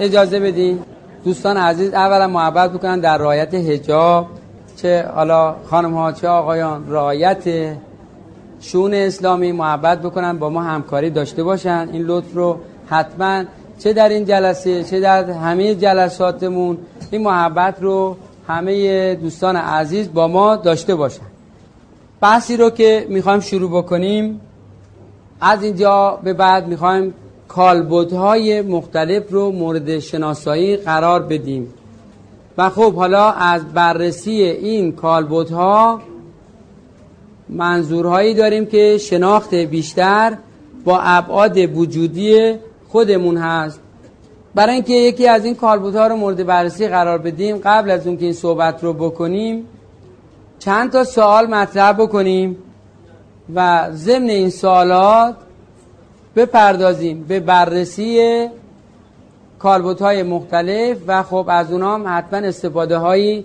اجازه بدین؟ دوستان عزیز اولا محبت بکنن در رعایت حجاب چه حالا خانم ها چه آقایان رعایت شون اسلامی. محبت بکنن با ما همکاری داشته باشن. این لطف رو حتما چه در این جلسه چه در همه جلساتمون این محبت رو همه دوستان عزیز با ما داشته باشن. بحثی رو که می‌خوایم شروع بکنیم از اینجا به بعد می‌خوایم کالبدهای مختلف رو مورد شناسایی قرار بدیم. و خب حالا از بررسی این کالبدها منظورهایی داریم که شناخت بیشتر با ابعاد وجودی خودمون هست. برای اینکه یکی از این کالبدها رو مورد بررسی قرار بدیم قبل از اون که این صحبت رو بکنیم چند تا سوال مطرح بکنیم و ضمن این سوالات بپردازیم به بررسی کالبوت های مختلف و خب از اونها هم حتما استفاده هایی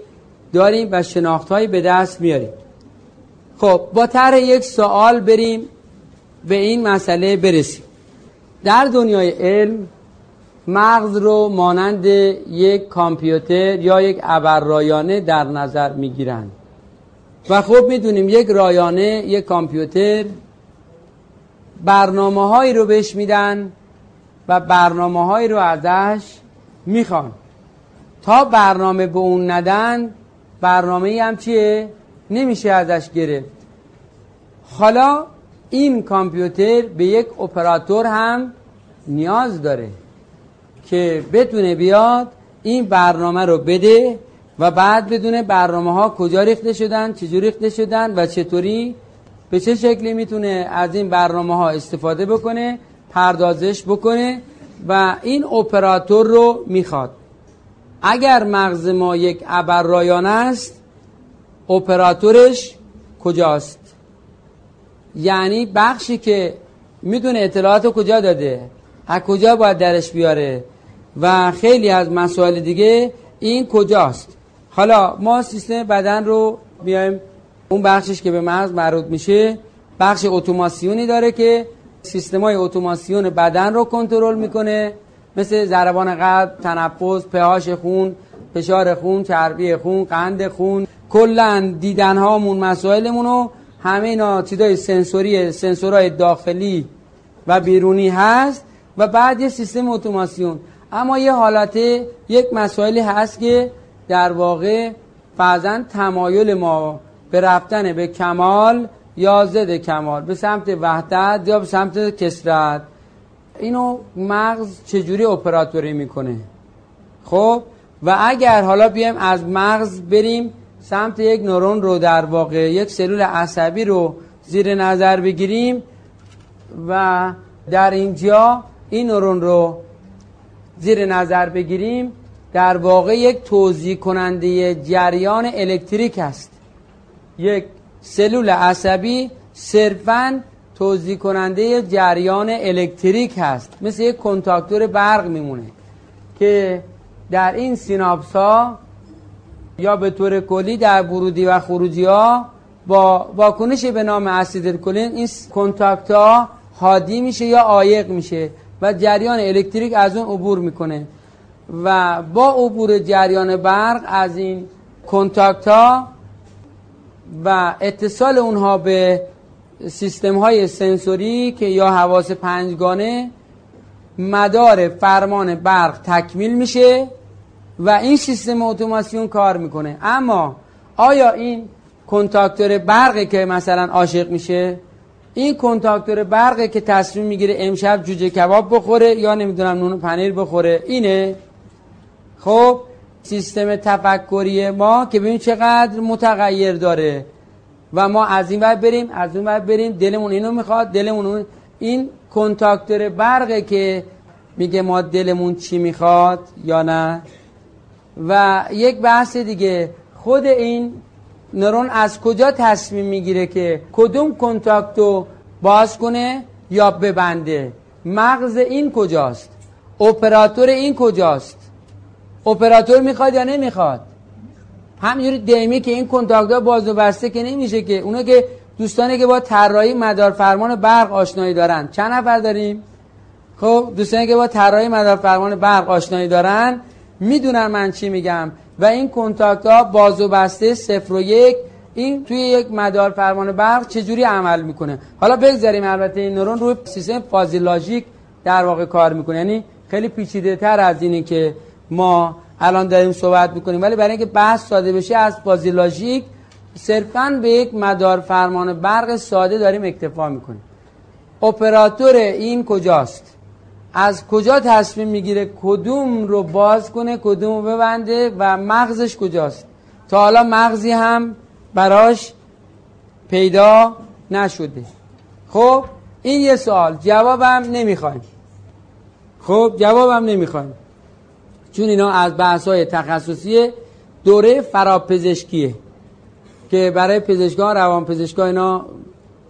داریم و شناخت هایی به دست میاریم. خب با طرح یک سوال بریم به این مسئله برسیم. در دنیای علم مغز رو مانند یک کامپیوتر یا یک ابررایانه در نظر می‌گیرند. و خب می‌دونیم یک رایانه یک کامپیوتر برنامه هایی رو بهش میدن و برنامه هایی رو ازش می‌خوان تا برنامه به اون ندن برنامه هم چیه؟ نمیشه ازش گرفت حالا این کامپیوتر به یک اپراتور هم نیاز داره که بتونه بیاد این برنامه رو بده و بعد بدونه برنامه ها کجا ریخته شدن چجوری ریخته شدن و چطوری به چه شکلی می‌تونه از این برنامه ها استفاده بکنه پردازش بکنه و این اپراتور رو می‌خواد. اگر مغز ما یک ابر است اپراتورش کجاست؟ یعنی بخشی که می‌دونه اطلاعات کجا داده از کجا باید درش بیاره و خیلی از مسائل دیگه این کجاست. حالا ما سیستم بدن رو بیایم اون بخشش که به مغز مربوط میشه بخش اتوماسیونی داره که سیستمای اتوماسیون بدن رو کنترل می‌کنه. مثل ضربان قلب، تنفس، پهاش خون، فشار خون، چربی خون، قند خون. کلا دیدن هامون مسائلمون رو همه اینا چیزای سنسوری سنسورهای داخلی و بیرونی هست و بعد یه سیستم اتوماسیون. اما یه حالت یک مسائلی هست که در واقع بعضا تمایل ما به رفتن به کمال یا ضد کمال؟ به سمت وحدت یا به سمت کسرت؟ اینو مغز چجوری اپراتوری می‌کنه؟ خب؟ و اگر حالا بیایم از مغز بریم سمت یک نورون رو در واقع یک سلول عصبی رو زیر نظر بگیریم و در اینجا این نورون رو زیر نظر بگیریم در واقع یک توضیح کننده جریان الکتریک است یک سلول عصبی صرفا توضیح کننده جریان الکتریک هست. مثل یک کنتاکتور برق میمونه که در این سیناپس ها یا به طور کلی در ورودی و خروجی ها با واکنش به نام اسید کلین این کنتاکت ها حادی میشه یا عایق میشه و جریان الکتریک از اون عبور می‌کنه. و با عبور جریان برق از این کنتاکت ها و اتصال اونها به سیستم های سنسوری که یا حواس پنجگانه مدار فرمان برق تکمیل میشه و این سیستم اتوماسیون کار می‌کنه. اما آیا این کنتاکتور برقی که مثلا عاشق میشه این کنتاکتور برقی که تصمیم می‌گیره امشب جوجه کباب بخوره یا نمی‌دونم نون پنیر بخوره اینه؟ خب سیستم تفکری ما که ببین چقدر متغیر داره. و ما از این ور بریم از اون ور بریم دلمون اینو می‌خواد دلمون اون این کنتاکتور برقه که میگه ما دلمون چی می‌خواد یا نه. و یک بحث دیگه خود این نرون از کجا تصمیم می‌گیره که کدوم کنتاکتو باز کنه یا ببنده؟ مغز این کجاست؟ اپراتور این کجاست؟ اپراتور می‌خواد یا نمی‌خواد؟ همینجوری دیمی که این کنتاکت باز و بسته که نمیشه که. اونا که دوستانی که با طراحی مدار فرمان برق آشنایی دارن. چند نفر داریم؟ خب دوستانی که با طراحی مدار فرمان برق آشنایی دارن می‌دونن من چی میگم. و این کنتاکت ها باز و بسته صفر و یک. این توی یک مدار فرمان برق چجوری عمل می‌کنه؟ حالا بگذاریم البته این نورون روی سیستم فازی در واقع کار می‌کنه. یعنی خیلی پیچیده تر از اینه که ما الان داریم صحبت می‌کنیم ولی برای اینکه بحث ساده بشه از فازی لاژیک صرفا به یک مدار فرمان برق ساده داریم اکتفا می‌کنیم. اپراتور این کجاست؟ از کجا تصمیم می‌گیره کدوم رو باز کنه کدوم رو ببنده و مغزش کجاست؟ تا حالا مغزی هم براش پیدا نشده. خب این یه سوال جوابم نمی‌خوایم. خب جوابم نمی‌خوایم. چون اینا از بحث های تخصصی دوره فراپزشکیه که برای پزشکان روان پزشکان اینا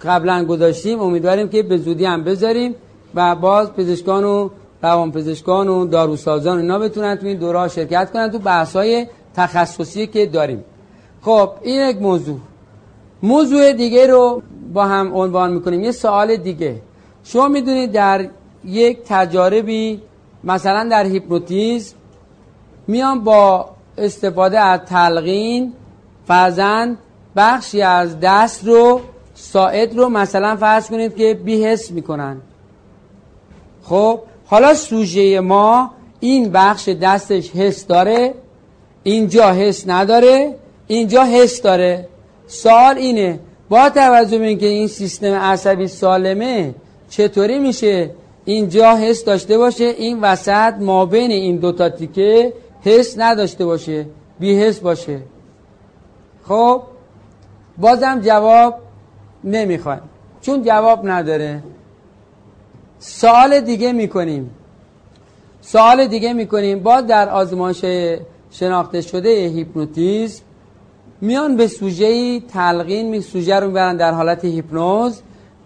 قبلا گذاشتیم. امیدواریم که به زودی هم بذاریم و باز پزشکان و روان پزشکان و داروسازان اینا بتونن تو این دوره شرکت کنن تو بحث های تخصصی که داریم. خب این یک موضوع. موضوع دیگه رو با هم عنوان می‌کنیم. یه سوال دیگه. شما می‌دونید در یک تجاربی مثلا در هیپنوتیزم میان با استفاده از تلقین فرزن بخشی از دست رو ساعد رو مثلا فرض کنید که بیهس می‌کنن. خب حالا سوژه ما این بخش دستش حس داره اینجا حس نداره اینجا حس داره. سوال اینه با توجه به اینکه این سیستم عصبی سالمه چطوری میشه اینجا حس داشته باشه؟ این وسط ما بین این دوتا تیکه حس نداشته باشه بی حس باشه. خب بازم جواب نمی‌خوایم. چون جواب نداره. سوال دیگه می‌کنیم. سوال دیگه می‌کنیم. با در آزمایش شناخته شده هیپنوتیزم میان به سوژه تلقین می سوژه رو می‌برن در حالت هیپنوز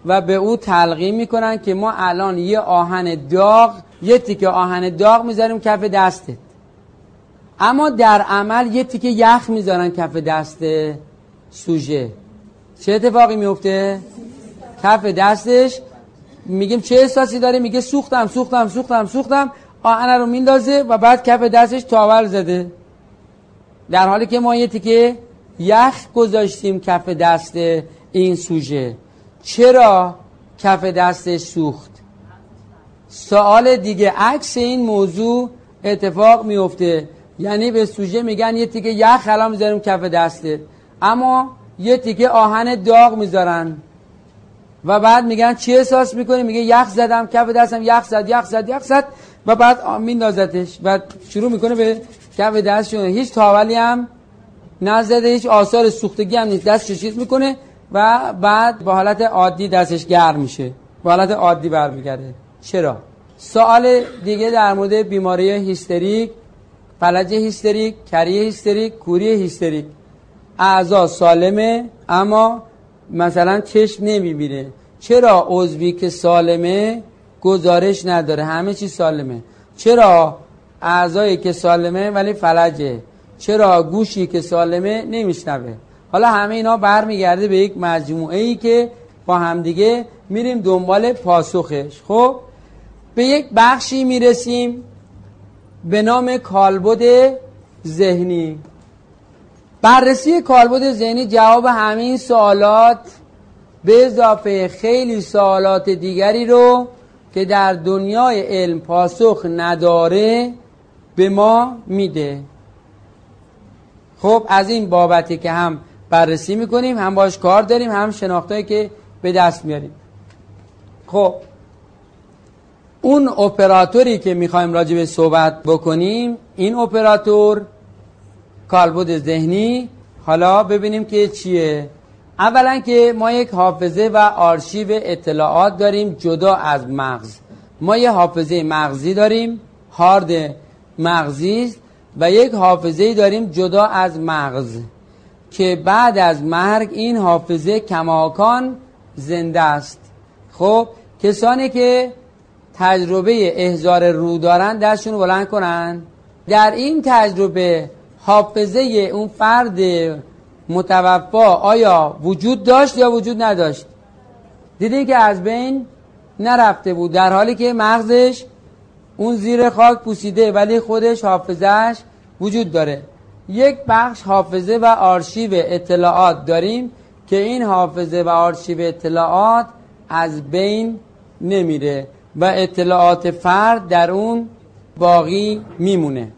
و به او تلقین می‌کنن که ما الان یه آهن داغ یه تیکه آهن داغ می‌ذاریم کف دستت اما در عمل یه تیکه یخ می‌ذارن کف دست سوژه. چه اتفاقی میفته؟ کف دستش. میگیم چه احساسی داره؟ میگه سوختم سوختم سوختم سوختم. آهن رو میندازه و بعد کف دستش تاول زده. در حالی که ما یه تیکه یخ گذاشتیم کف دست این سوژه. چرا کف دستش سوخت؟ سوال دیگه عکس این موضوع اتفاق میفته یعنی به سوژه میگن یه تیکه یخ الان می‌ذاریم کف دسته. اما یه تیکه آهن داغ می‌ذارن. و بعد میگن چی احساس می‌کنی؟ میگه یخ زدم کف دستم یخ زد یخ زد یخ زد. و بعد میندازتش و شروع می‌کنه به کف دستشون هیچ تاولی هم نزده هیچ آثار سوختگی هم نیست. دستش چیز می‌کنه و بعد با حالت عادی دستش گرم میشه. با حالت عادی برمیگرده. چرا؟ سوال دیگه در مورد بیماری هیستریک. فلج هیستریک کری هیستریک کوری هیستریک. اعضا سالمه اما مثلا چشم نمی‌بینه. چرا عضوی که سالمه گزارش نداره؟ همه چی سالمه. چرا اعضایی که سالمه ولی فلجه؟ چرا گوشی که سالمه نمیشنوه؟ حالا همه اینا برمیگرده به یک مجموعه ای که با همدیگه میریم دنبال پاسخش. خب به یک بخشی می‌رسیم. به نام کالبد ذهنی. بررسی کالبد ذهنی جواب همین سوالات به اضافه خیلی سوالات دیگری رو که در دنیای علم پاسخ نداره به ما میده. خب از این بابتی که هم بررسی می‌کنیم هم باش کار داریم هم شناختایی که به دست میاریم. خب اون اپراتوری که می‌خوایم به صحبت بکنیم این اپراتور کالبد ذهنی. حالا ببینیم که چیه. اولا که ما یک حافظه و آرشیو اطلاعات داریم جدا از مغز. ما یه حافظه مغزی داریم هارد مغزی و یک حافظه داریم جدا از مغز. که بعد از مرگ این حافظه کماکان زنده است. خب کسانی که تجربه احزار رو دارن دستشون بلند کنن. در این تجربه حافظه اون فرد متوفا آیا وجود داشت یا وجود نداشت؟ دیدی که از بین نرفته بود در حالی که مغزش اون زیر خاک پوسیده ولی خودش حافظش وجود داره. یک بخش حافظه و آرشیو اطلاعات داریم که این حافظه و آرشیو اطلاعات از بین نمیره. و اطلاعات فرد در اون باقی میمونه.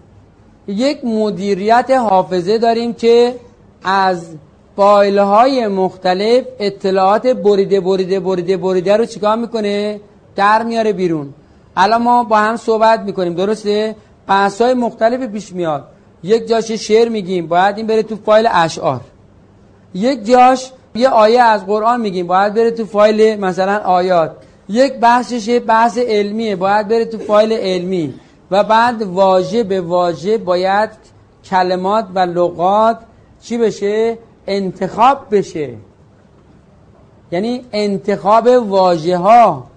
یک مدیریت حافظه داریم که از فایل های مختلف اطلاعات بریده بریده بریده بریده رو چیکار می‌کنه؟ در میاره بیرون. الان ما با هم صحبت می‌کنیم درسته؟ بحث های مختلف پیش میاد. یک جاش شعر میگیم باید این بره تو فایل اشعار. یک جاش یه آیه از قرآن میگیم باید بره تو فایل مثلا آیات. یک بحثش بحث علمیه. باید بره تو فایل علمی. و بعد واژه به واژه باید کلمات و لغات چی بشه؟ انتخاب بشه. یعنی انتخاب واژه ها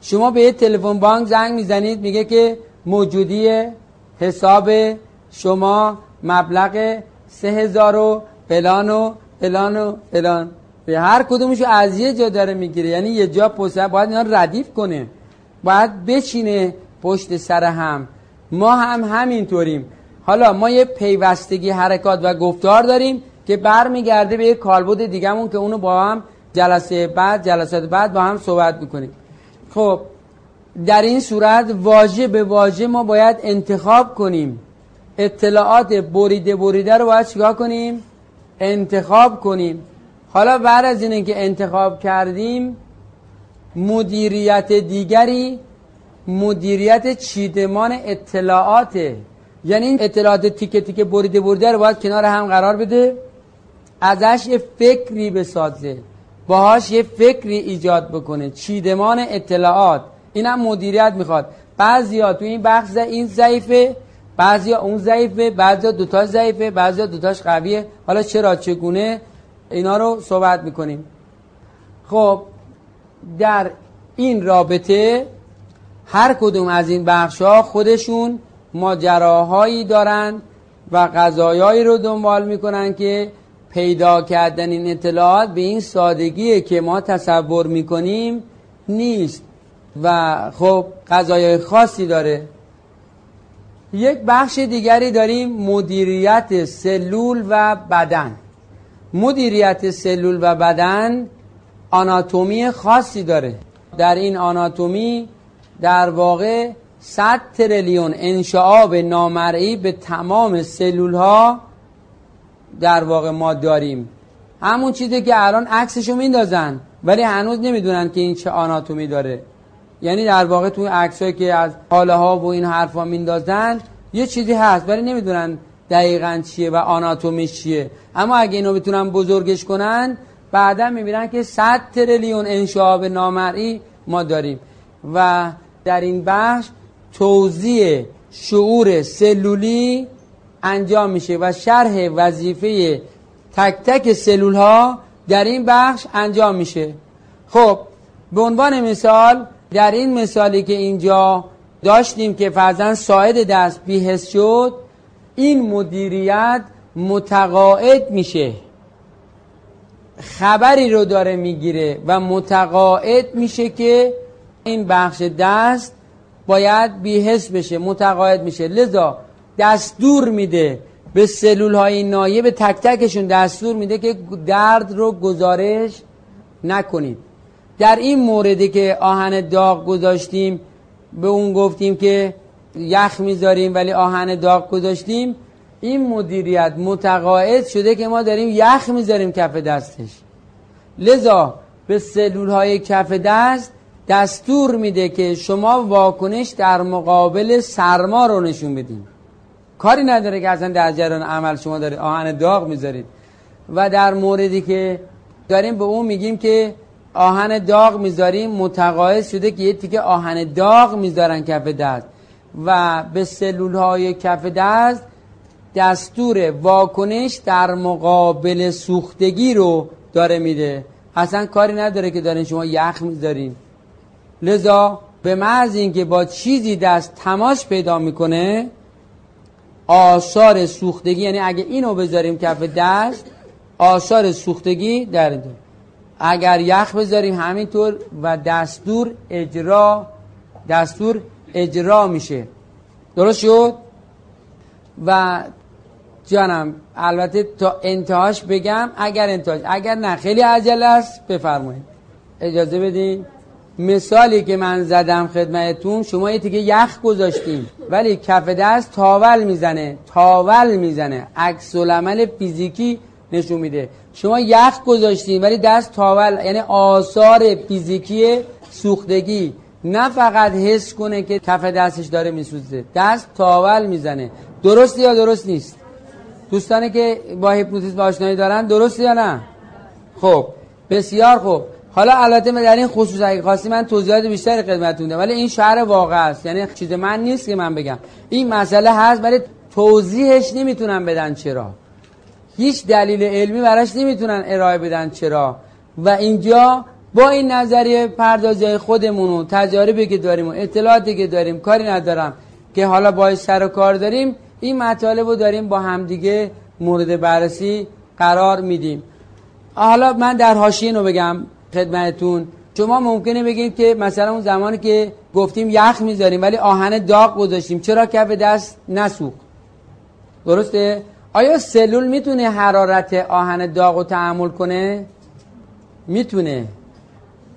شما به یه تلفن بانک زنگ می‌زنید میگه که موجودی حساب شما مبلغ سه هزار و فلان و فلان و فلان. به هر کدومشو از یه جا داره می‌گیره. یعنی یه جا پسته باید اینا ردیف کنه. باید بچینه پشت سر هم. ما هم همینطوریم. حالا ما یه پیوستگی حرکات و گفتار داریم که برمیگرده به یه کالبد دیگهمون که اونو با هم جلسه بعد جلسات بعد با هم صحبت می‌کنیم خب در این صورت واژه به واژه ما باید انتخاب کنیم. اطلاعات بریده بریده رو باید چیکار کنیم؟ انتخاب کنیم. حالا بعد از اینه که انتخاب کردیم مدیریت دیگری مدیریت چیدمان اطلاعاته یعنی این اطلاعات تیکه تیکه بریده بریده رو باید کنار هم قرار بده. ازش یه فکری بسازه. باهاش یه فکری ایجاد بکنه. چیدمان اطلاعات. این هم مدیریت می‌خواد. بعضیا تو این بخش این ضعیفه بعضیا اون ضعیفه بعضیا دوتاش ضعیفه بعضیا دوتاش قویه. حالا چرا؟ چگونه؟ اینا رو صحبت می‌کنیم. خب در این رابطه هر کدوم از این بخش ها خودشون ماجراهایی دارن و قضایایی رو دنبال می‌کنن که پیدا کردن این اطلاعات به این سادگیه که ما تصور می‌کنیم نیست. و خب قضایای خاصی داره. یک بخش دیگری داریم مدیریت سلول و بدن. مدیریت سلول و بدن آناتومی خاصی داره. در این آناتومی در واقع 100 تریلیون انشعاب نامرئی به تمام سلول ها در واقع ما داریم. همون چیزی که الان عکسشو میندازن ولی هنوز نمی‌دونن که این چه آناتومی داره. یعنی در واقع تو عکسایی که از حاله ها و این حرفا میندازن یه چیزی هست ولی نمی‌دونن دقیقا چیه و آناتومیش چیه. اما اگه اینو بتونن بزرگش کنن بعدا می‌بینن که 100 تریلیون انشعاب نامرئی ما داریم. و در این بخش توضیح شعور سلولی انجام میشه و شرح وظیفه تک تک سلول ها در این بخش انجام میشه. خب به عنوان مثال در این مثالی که اینجا داشتیم که فرزن ساعد دست بیهست شد این مدیریت متقاعد میشه. خبری رو داره می‌گیره و متقاعد میشه که این بخش دست باید بیهس بشه متقاعد میشه. لذا دستور میده به سلول های نایه به تک تکشون دستور میده که درد رو گزارش نکنید. در این موردی که آهن داغ گذاشتیم به اون گفتیم که یخ می‌ذاریم ولی آهن داغ گذاشتیم این مدیریت متقاعد شده که ما داریم یخ می‌ذاریم کف دستش. لذا به سلول های کف دست دستور میده که شما واکنش در مقابل سرما رو نشون بدیم کاری نداره که اصلا در جریان عمل شما دارید آهن داغ می‌ذارید. و در موردی که داریم به اون میگیم که آهن داغ می‌ذاریم متقاعد شده که یه تیکه آهن داغ می‌ذارن کف دست. و به سلول های کف دست دستور واکنش در مقابل سوختگی رو داره میده. اصلا کاری نداره که دارین شما یخ می‌ذارین. لذا به محض اینکه با چیزی دست تماس پیدا می‌کنه آثار سوختگی یعنی اگه اینو بذاریم کف دست آثار سوختگی در اگر یخ بذاریم همینطور و دستور اجرا دستور اجرا میشه. درست شد؟ و جانم البته تا انتهاش بگم اگر انتهاش اگر نه خیلی عجله است بفرمایید. اجازه بدین. مثالی که من زدم خدمتتون شما یه تیکه یخ گذاشتین ولی کف دست تاول می‌زنه تاول می‌زنه. عکس العمل فیزیکی نشون میده. شما یخ گذاشتین ولی دست تاول یعنی آثار فیزیکی سوختگی. نه فقط حس کنه که کف دستش داره میسوزه. دست تاول می‌زنه. درست یا درست نیست؟ دوستانی که با هیپنوتیزم آشنایی دارن درست یا نه؟ خب بسیار خوب. حالا البته در این خصوص اگه خواستی من توضیحات بیشتری خدمتتون ولی این شعر واقع است. یعنی چیز من نیست که من بگم. این مسئله هست ولی توضیحش نمی‌تونم بدن چرا. هیچ دلیل علمی براش نمی‌تونن ارائه بدن چرا. و اینجا با این نظریه پردازی خودمون و تجاربی که داریم و اطلاعاتی که داریم کاری ندارم که حالا با سر و کار داریم این مطالب رو داریم با همدیگه مورد بررسی قرار میدیم. حالا من در حاشیه رو بگم خدمتتون. شما ممکنه بگید که مثلا اون زمانی که گفتیم یخ می‌ذاریم ولی آهن داغ گذاشتیم چرا کف دست نسوخت؟ درسته؟ آیا سلول می‌تونه حرارت آهن داغ رو تحمل کنه؟ می‌تونه.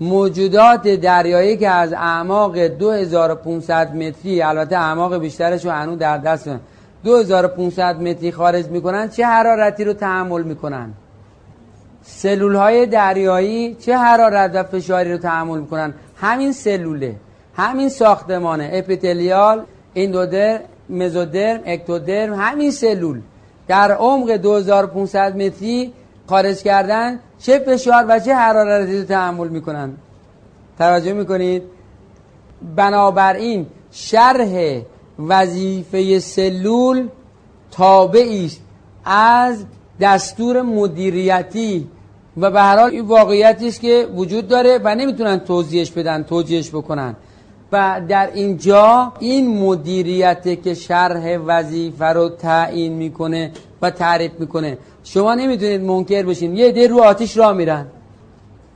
موجودات دریایی که از اعماق 2500 متری البته اعماق بیشترش رو هنوز در دست 2500 متری خارج می‌کنن چه حرارتی رو تحمل می‌کنن؟ سلول های دریایی چه حرارت و فشاری رو تحمل می‌کنن؟ همین سلوله همین ساختمانه اپیتلیال اندودرم مزودرم اکتودرم همین سلول در عمق 2500 متری خارج کردن چه فشار و چه حرارتی رو تحمل می‌کنن. توجه می‌کنید؟ بنابراین شرح وظیفه سلول تابعی است از دستور مدیریتی و به هر حال این واقعیتی است که وجود داره و نمی‌تونن توضیحش بدن توجیهش بکنن. و در اینجا این مدیریت که شرح وظیفه رو تعیین می‌کنه و تعریف می‌کنه شما نمی‌تونید منکر بشین. یه عده رو آتیش را میرن.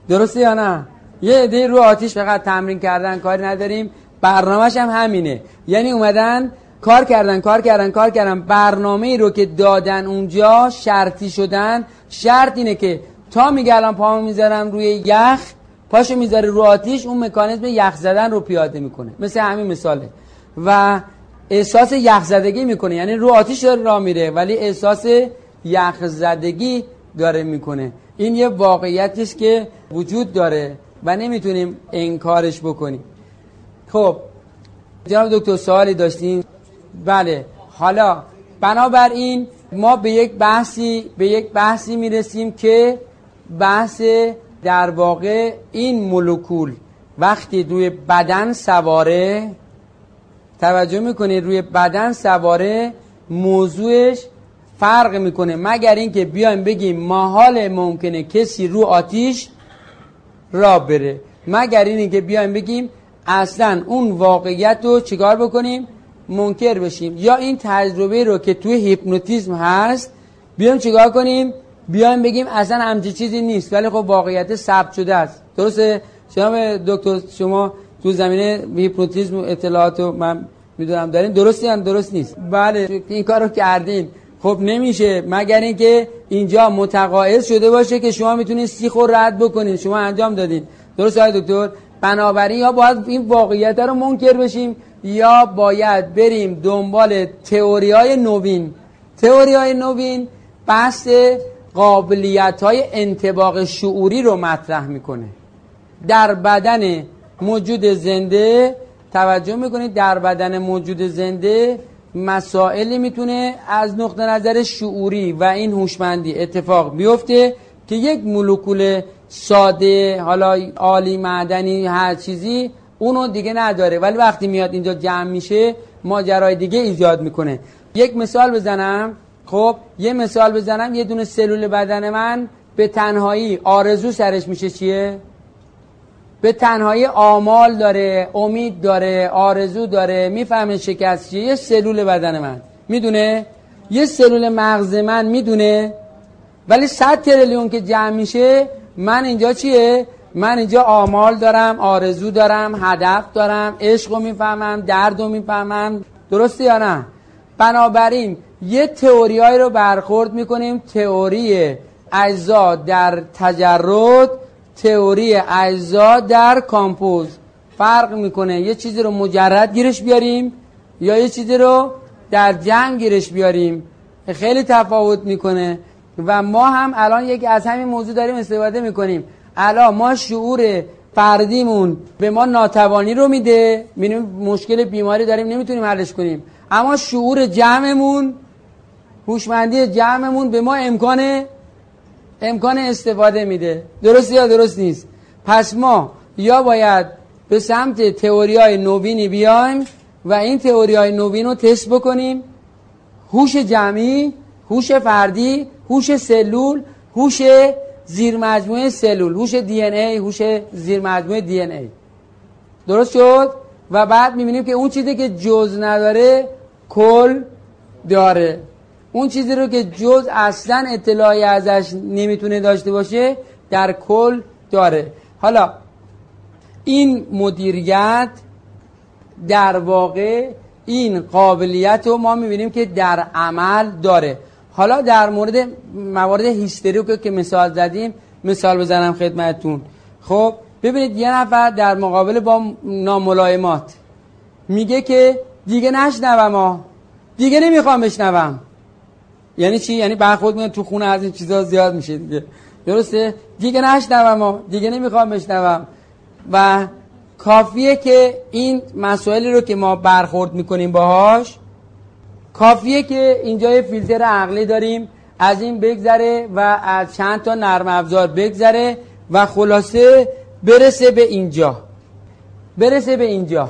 درسته یا نه؟ یه عده رو آتیش فقط تمرین کردن کاری نداریم. برنامهش هم همینه. یعنی اومدن کار کردن کار کردن کار کردن. برنامه رو که دادن اونجا شرطی شدن. شرط اینه که تا میگه الان پامو می‌ذارم روی یخ پاشو می‌ذاره رو آتیش اون مکانیزم یخ زدن رو پیاده می‌کنه. مثل همین مثاله. و احساس یخ زدگی می‌کنه. یعنی رو آتیش داره راه میره ولی احساس یخ زدگی داره می‌کنه. این یه واقعیتی است که وجود داره و نمی‌تونیم انکارش بکنیم. خب جناب دکتر سوالی داشتیم بله حالا بنابراین ما به یک بحثی به یک بحثی می‌رسیم که بحث در واقع این مولکول وقتی روی بدن سواره توجه می‌کنید روی بدن سواره موضوعش فرق می‌کنه. مگر اینکه بیایم بگیم محال ممکنه کسی رو آتیش را بره. مگر اینکه بیایم بگیم اصلا اون واقعیت رو چیکار بکنیم؟ منکر بشیم. یا این تجربه رو که توی هیپنوتیزم هست بیایم چیکار کنیم؟ بیایم بگیم اصلا همچی چیزی نیست ولی خب واقعیت ثبت شده است. درسته؟ شما دکتر شما تو زمینه هیپنوتیزم و اطلاعات رو من می‌دونم دارین. درستی هم درست نیست؟ بله. این کار رو کردین. خب نمیشه مگر اینکه اینجا متقاعد شده باشه که شما می‌تونید سیخ رد بکنید. شما انجام دادین درست دکتر؟ بنابراین یا باید این واقعیت رو منکر بشیم یا باید بریم دنبال تئوری های نوین. تئوری های نوین بحث قابلیت های انتباق شعوری رو مطرح می‌کنه. در بدن موجود زنده توجه می‌کنید در بدن موجود زنده مسائلی می‌تونه از نقطه نظر شعوری و این هوشمندی اتفاق بیفته که یک مولکول ساده حالا عالی معدنی هر چیزی اونو دیگه نداره. ولی وقتی میاد اینجا جمع میشه ماجرای دیگه ایجاد می‌کنه. یک مثال بزنم. خب یه مثال بزنم. یه دونه سلول بدن من به تنهایی آرزو سرش میشه چیه؟ به تنهایی آمال داره امید داره آرزو داره می‌فهمه شکست چیه. یه سلول بدن من. می‌دونه؟ یه سلول مغز من می‌دونه. ولی صد تریلیون که جمع میشه من اینجا چیه؟ من اینجا آمال دارم آرزو دارم هدف دارم عشق رو می‌فهمم درد رو می‌فهمم. درسته یا نه؟ بنابراین یه تئوریایی رو برخورد می‌کنیم. تئوری اجزا در تجرد تئوری اجزا در کامپوز. فرق می‌کنه یه چیزی رو مجرد گیرش بیاریم یا یه چیزی رو در جمع گیرش بیاریم. خیلی تفاوت می‌کنه. و ما هم الان یک از همین موضوع داریم استفاده می‌کنیم. الان ما شعور فردیمون به ما ناتوانی رو میده. می‌بینیم مشکل بیماری داریم نمی‌تونیم حلش کنیم. اما شعور جمعمون هوشمندی جمعمون به ما امکان امکان استفاده میده. درست یا درست نیست. پس ما یا باید به سمت تئوری های نوینی بیایم و این تئوری های نوین رو تست بکنیم. هوش جمعی هوش فردی هوش سلول هوش زیر مجموعه سلول هوش دی ان ای هوش زیر مجموعه دی ان ای. درست شد؟ و بعد می‌بینیم که اون چیزی که جز نداره کل داره. اون چیزی رو که جز اصلا اطلاعی ازش نمی‌تونه داشته باشه در کل داره. حالا این مدیریت در واقع این قابلیت رو ما می‌بینیم که در عمل داره. حالا در مورد موارد هیستری که مثال زدیم مثال بزنم خدمتتون. خب ببینید یه نفر در مقابل با ناملایمات میگه که دیگه نشنوم ما دیگه نمی‌خوام بشنوم. یعنی چی؟ یعنی برخورد میاد تو خونه از این چیزا زیاد میشه دیگه درسته؟ دیگه نشنوم دیگه نمی‌خوام بشنوم. و کافیه که این مسائلی رو که ما برخورد می‌کنیم باهاش کافیه که اینجا یه فیلتر عقلی داریم از این بگذره و از چند تا نرم افزار بگذره و خلاصه برسه به اینجا. برسه به اینجا.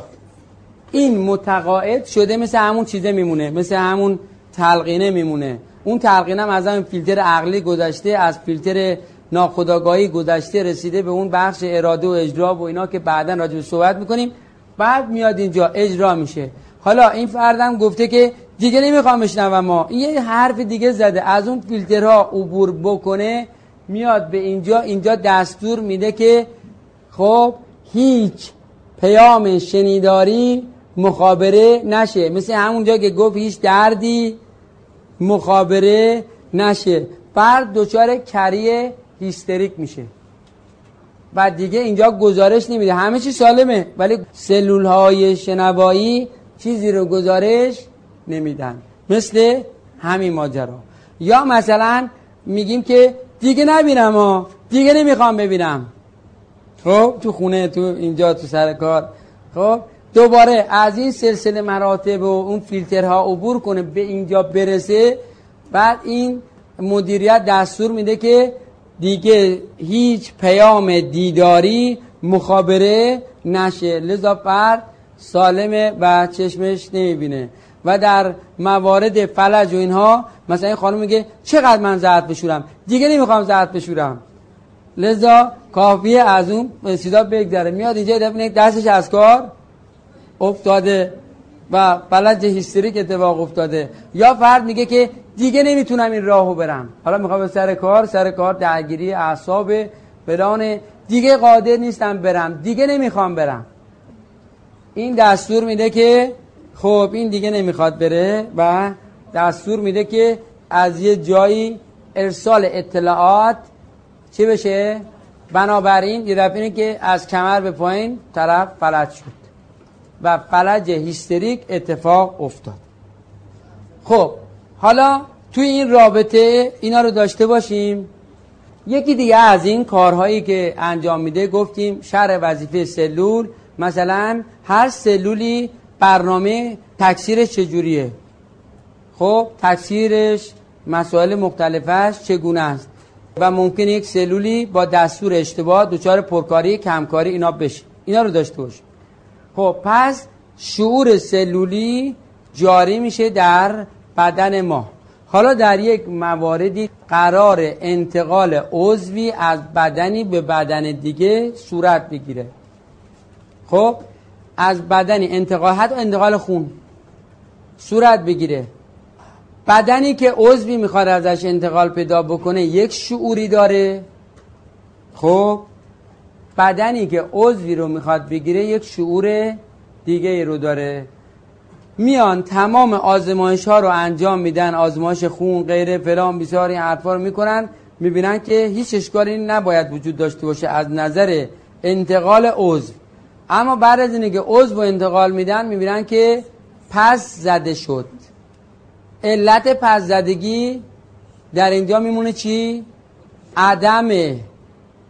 این متقاعد شده مثل همون چیزه میمونه مثل همون تلقینه میمونه. اون تلقینه هم از همون فیلتر عقلی گذشته از فیلتر ناخداگاهی گذشته رسیده به اون بخش اراده و اجرا و اینا که بعدا راجع صحبت می‌کنیم. بعد میاد اینجا اجرا میشه. حالا این فردم گفته که دیگه نمی‌خوام بشنوم ما. این یه حرف دیگه زده. از اون فیلترها عبور بکنه میاد به اینجا اینجا دستور میده که خب هیچ پیام شنیداری مخابره نشه. مثل همونجا که گفت هیچ دردی مخابره نشه. فرد دچار کریه هیستریک میشه. و دیگه اینجا گزارش نمیده. همه چی سالمه ولی سلول های شنوایی چیزی رو گزارش نمیدن. مثل همین ماجرا. یا مثلا میگیم که دیگه نبینم ها دیگه نمی‌خوام ببینم. خب تو خونه تو اینجا تو سر کار. خب دوباره از این سلسله مراتب و اون فیلترها عبور کنه به اینجا برسه. بعد این مدیریت دستور میده که دیگه هیچ پیام دیداری مخابره نشه. لذا فرد سالمه و چشمش نمی‌بینه. و در موارد فلج و اینها مثلا این خانم میگه چقدر من زرد بشورم؟ دیگه نمی‌خوام زرد بشورم. لذا کافیه از اون سیدا بگذره. میاد اینجا دستش از کار افتاده و فلج هیستریک اتفاق افتاده. یا فرد میگه که دیگه نمی‌تونم این راهو برم. حالا می‌خوام سر کار سر کار درگیری اعصاب فلان دیگه قادر نیستم برم. دیگه نمی‌خوام برم. این دستور میده که خب این دیگه نمی‌خواد بره و دستور میده که از یه جایی ارسال اطلاعات چی بشه؟ بنابراین یه دفعه که از کمر به پایین طرف فلج شد. و فلج هیستریک اتفاق افتاد. خب حالا توی این رابطه اینا رو داشته باشیم. یکی دیگه از این کارهایی که انجام میده گفتیم شر وظیفه سلول مثلا هر سلولی برنامه تکثیرش چجوریه؟ خب تکثیرش مسائل مختلفش چگونه است؟ و ممکن یک سلولی با دستور اشتباه دچار پرکاری کمکاری اینا بشه. اینا رو داشته باشیم. خب پس شعور سلولی جاری میشه در بدن ما. حالا در یک مواردی قرار انتقال عضوی از بدنی به بدن دیگه صورت بگیره. خب از بدنی انتقال حتی انتقال خون صورت بگیره. بدنی که عضوی می‌خواد ازش انتقال پیدا بکنه یک شعوری داره. خب بدنی که عضوی رو می‌خواد بگیره یک شعور دیگه رو داره. میان تمام آزمایش ها رو انجام میدن آزمایش خون غیره فلان بسیار این حرفا رو می‌کنن می‌بینن که هیچ اشکالی نباید وجود داشته باشه از نظر انتقال عضو. اما بعد از اینه که عضو انتقال میدن می‌بینن که پس زده شد. علت پس زدگی در اینجا میمونه چی؟ عدم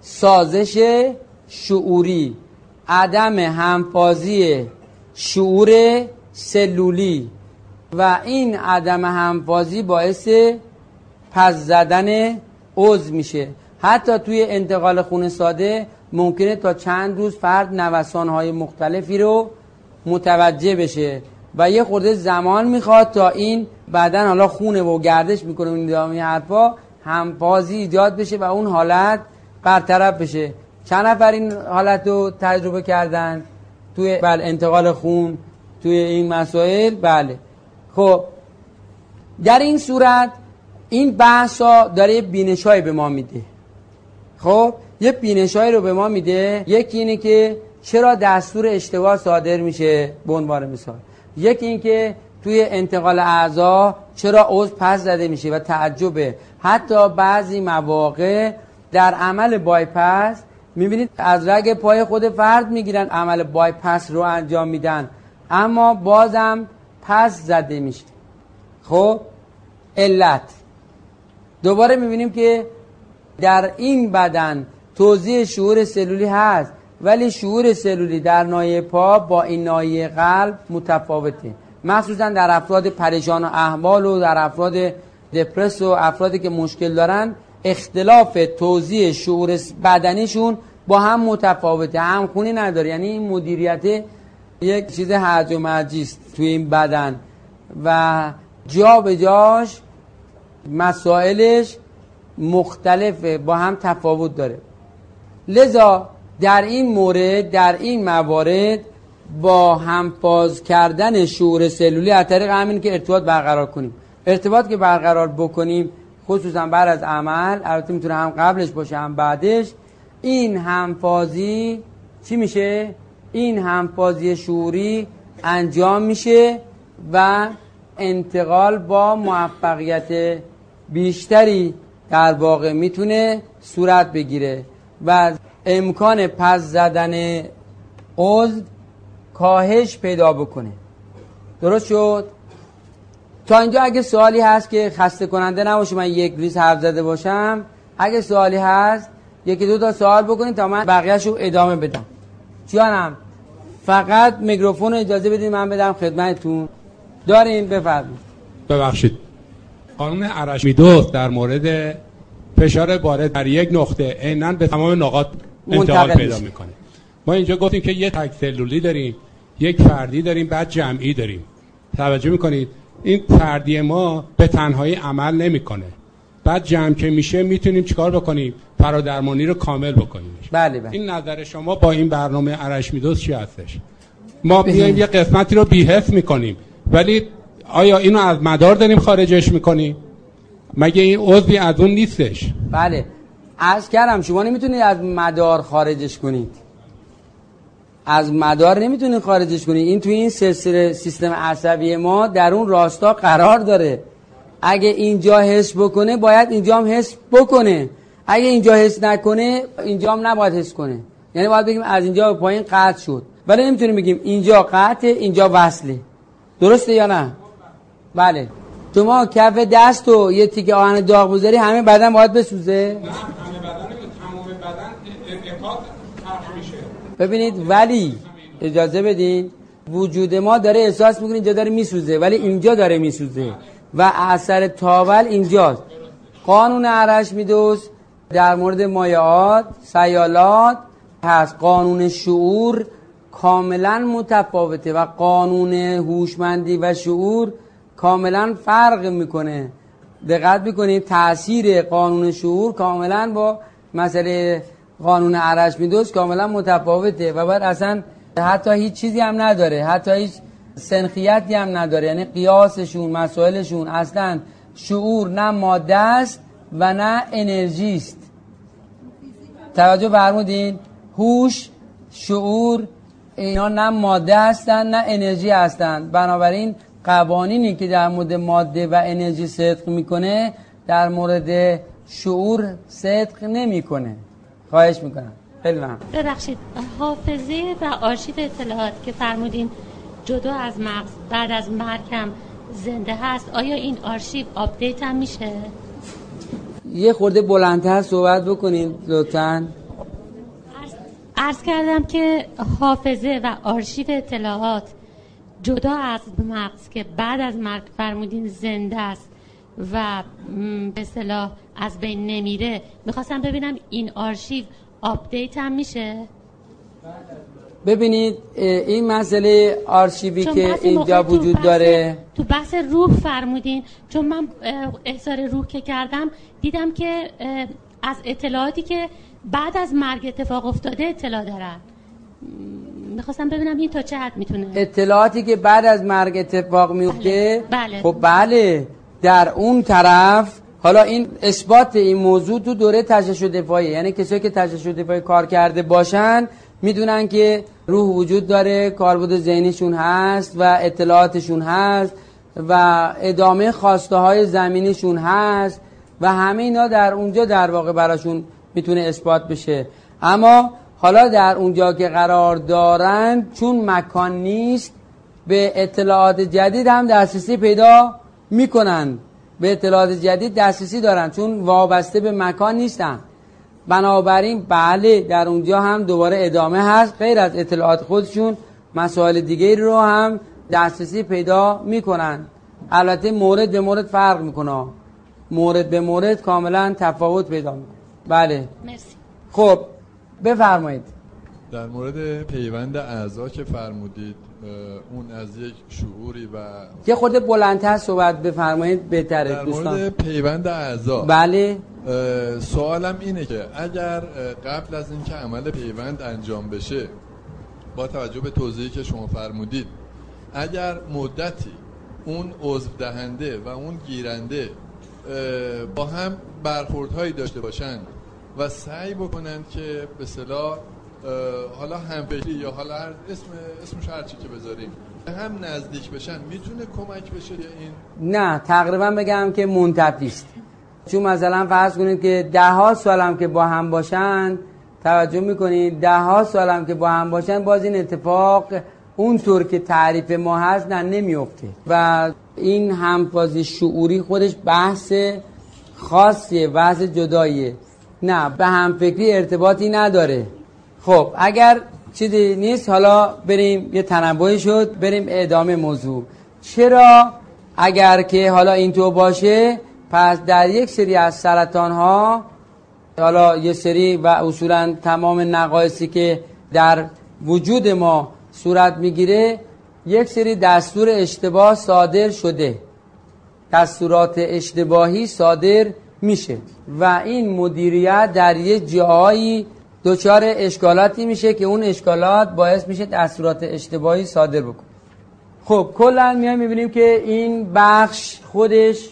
سازش شعوری عدم همفازی شعور سلولی و این عدم همفازی باعث پس زدن عضو میشه. حتی توی انتقال خون ساده ممکنه تا چند روز فرد نوسانهای مختلفی رو متوجه بشه و یه خورده زمان می‌خواد تا این بعدا حالا خونه و گردش می‌کنه اون دامی حرفا همفازی ایجاد بشه و اون حالت برطرف بشه. چند نفر این حالت رو تجربه کردن؟ توی بله انتقال خون توی این مسائل؟ بله. خب در این صورت این بحث ها داره یه به ما میده. خب یه بینشایی رو به ما میده. یکی اینه که چرا دستور اشتباه صادر میشه؟ به عنوان مثال. یکی اینکه توی انتقال اعضا چرا عضو پس زده میشه و تعجبه. حتی بعضی مواقع در عمل بایپس می‌بینید از رگ پای خود فرد می‌گیرن عمل بایپس رو انجام میدن. اما بازم پس زده میشه. خب؟ علت. دوباره می‌بینیم که در این بدن توضیح شعور سلولی هست ولی شعور سلولی در نایه پا با این نایه قلب متفاوته. مخصوصا در افراد پریشان و احوال و در افراد دپرس و افرادی که مشکل دارن اختلاف توضیح شعور بدنیشون با هم متفاوته هم خونی نداره. یعنی این مدیریت یک چیز هرج و مرجیست توی این بدن. و جا به جاش مسائلش مختلفه با هم تفاوت داره. لذا در این مورد در این موارد با همفاز کردن شعور سلولی از طریق همین که ارتباط برقرار کنیم. ارتباط که برقرار بکنیم خصوصا بعد از عمل البته می‌تونه هم قبلش باشه هم بعدش. این همفازی چی میشه؟ این همفازی شعوری انجام میشه و انتقال با موفقیت بیشتری در واقع می‌تونه صورت بگیره و امکان پس زدن عضو کاهش پیدا بکنه. درست شد؟ تا اینجا اگه سوالی هست که خسته کننده نباشه من یک ریز حرف زده باشم. اگه سوالی هست یکی دو تا سوال بکنید تا من بقیهش رو ادامه بدم. جانم فقط میکروفون اجازه بدید من بدم خدمتتون. دارین بفرمایید. ببخشید. قانون ارشمیدس در مورد فشار وارد در یک نقطه عینا به تمام نقاط انتقال پیدا می‌کنه. ما اینجا گفتیم که یه تک سلولی داریم یک فردی داریم بعد جمعی داریم. توجه می‌کنید؟ این فردی ما به تنهایی عمل نمی‌کنه. بعد جمع که میشه می‌تونیم چیکار بکنیم؟ فرادرمانی رو کامل بکنیم. بله بله. این نظر شما با این برنامه ارشمیدس چی هستش؟ ما میایم یه قسمتی رو بیهف می‌کنیم. ولی آیا اینو از مدار داریم خارجش می‌کنیم؟ مگه این عضوی از اون نیستش؟ بله. از کردم شما نمی‌تونید از مدار خارجش کنید از مدار نمی‌تونید خارجش کنید این توی این سلسله سیستم عصبی ما در اون راستا قرار داره. اگه اینجا حس بکنه باید اینجا هم حس بکنه. اگه اینجا حس نکنه اینجا هم نباید حس کنه. یعنی باید بگیم از اینجا به پایین قطع شد. ولی نمی‌تونیم بگیم اینجا قطع اینجا وصله. درسته یا نه؟ بله. شما کف دست و یه تیکه آهن داغ بذاری همه بدن باید بسوزه نه همه بدن تمام بدن ببینید ولی اجازه بدین وجود ما داره احساس می‌کنه اینجا داره میسوزه ولی اینجا داره میسوزه و اثر تاول اینجاست. قانون عرش میدوز در مورد مایعات سیالات هست. قانون شعور کاملا متفاوته و قانون هوشمندی و شعور کاملا فرق می‌کنه. دقت می‌کنید تاثیر قانون شعور کاملا با مسئله قانون عرش میدوز کاملا متفاوته و بعد اصلا حتی هیچ چیزی هم نداره حتی هیچ سنخیتی هم نداره. یعنی قیاسشون مسائلشون اصلا شعور نه ماده است و نه انرژی است. توجه فرمودین؟ هوش شعور اینا نه ماده هستن نه انرژی هستن. بنابراین قوانینی که در مورد ماده و انرژی صدق می‌کنه در مورد شعور صدق نمی‌کنه. خواهش می‌کنم. خیلی ببخشید حافظه و آرشیو اطلاعات که فرمودین جدا از مغز بعد از مرگم زنده هست آیا این آرشیو update هم میشه؟ یه خورده بلندتر صحبت بکنین لطفا. عرض کردم که حافظه و آرشیو اطلاعات جدا از مغز که بعد از مرگ فرمودین زنده است. و به اصطلاح از بین نمیره. می‌خواستم ببینم این آرشیو update هم میشه؟ ببینید این مسئله آرشیوی که اینجا وجود داره. تو بحث روح فرمودین. چون من احضار روح که کردم دیدم که از اطلاعاتی که بعد از مرگ اتفاق افتاده اطلاع دارن می‌خواستم ببینم این تا چه حد می‌تونه. اطلاعاتی که بعد از مرگ اتفاق میفته بله. بله. خب بله. در اون طرف حالا این اثبات این موضوع تو دوره تشخص دفاعی یعنی کسایی که تشخص دفاعی کار کرده باشن می‌دونن که روح وجود داره کاربرد ذهنیشون هست و اطلاعاتشون هست و ادامه خواسته های زمینیشون هست و همه اینا در اونجا در واقع براشون می‌تونه اثبات بشه. اما حالا در اونجا که قرار دارن چون مکان نیست به اطلاعات جدید هم دسترسی پیدا می‌کنن. به اطلاعات جدید دسترسی دارن چون وابسته به مکان نیستن. بنابراین بله در اونجا هم دوباره ادامه هست. غیر از اطلاعات خودشون مسائل دیگه رو هم دسترسی پیدا می‌کنن. البته مورد به مورد فرق می‌کنه. مورد به مورد کاملا تفاوت پیدا می‌کنه. بله. مرسی. خب بفرمایید. در مورد پیوند اعضا که فرمودید اون از یک شعوری و یه خورده بلندتر صحبت بفرمایید بهتره در مورد پیوند اعضا. بله. سوالم اینه که اگر قبل از اینکه عمل پیوند انجام بشه با توجه به توضیحی که شما فرمودید اگر مدتی اون عضو دهنده و اون گیرنده با هم برخوردهایی داشته باشن و سعی بکنن که به صلاح حالا همفکری یا حالا هر اسم اسمش هر چی که بذاریم. هم نزدیک بشن می‌تونه کمک بشه یا این نه تقریبا بگم که منتفی است چون مثلا فرض کنید که ده ها سالم که با هم باشن توجه می‌کنید ده ها سالم که با هم باشن باز این اتفاق اونطور که تعریف ما هست نه نمیفته و این همفازی شعوری خودش بحث خاصیه بحث جداییه. نه به هم فکری ارتباطی نداره. خب اگر چیزی نیست حالا بریم یه تنبهی شد بریم ادامه موضوع. چرا؟ اگر که حالا اینطور باشه پس در یک سری از سرطان ها حالا یه سری و اصولا تمام نقایصی که در وجود ما صورت می‌گیره یک سری دستور اشتباه صادر شده. دستورات اشتباهی صادر میشه. و این مدیریت در یه جایی دچار اشکالاتی میشه که اون اشکالات باعث میشه دستورات اشتباهی صادر بکن خب کلا میایم می‌بینیم که این بخش خودش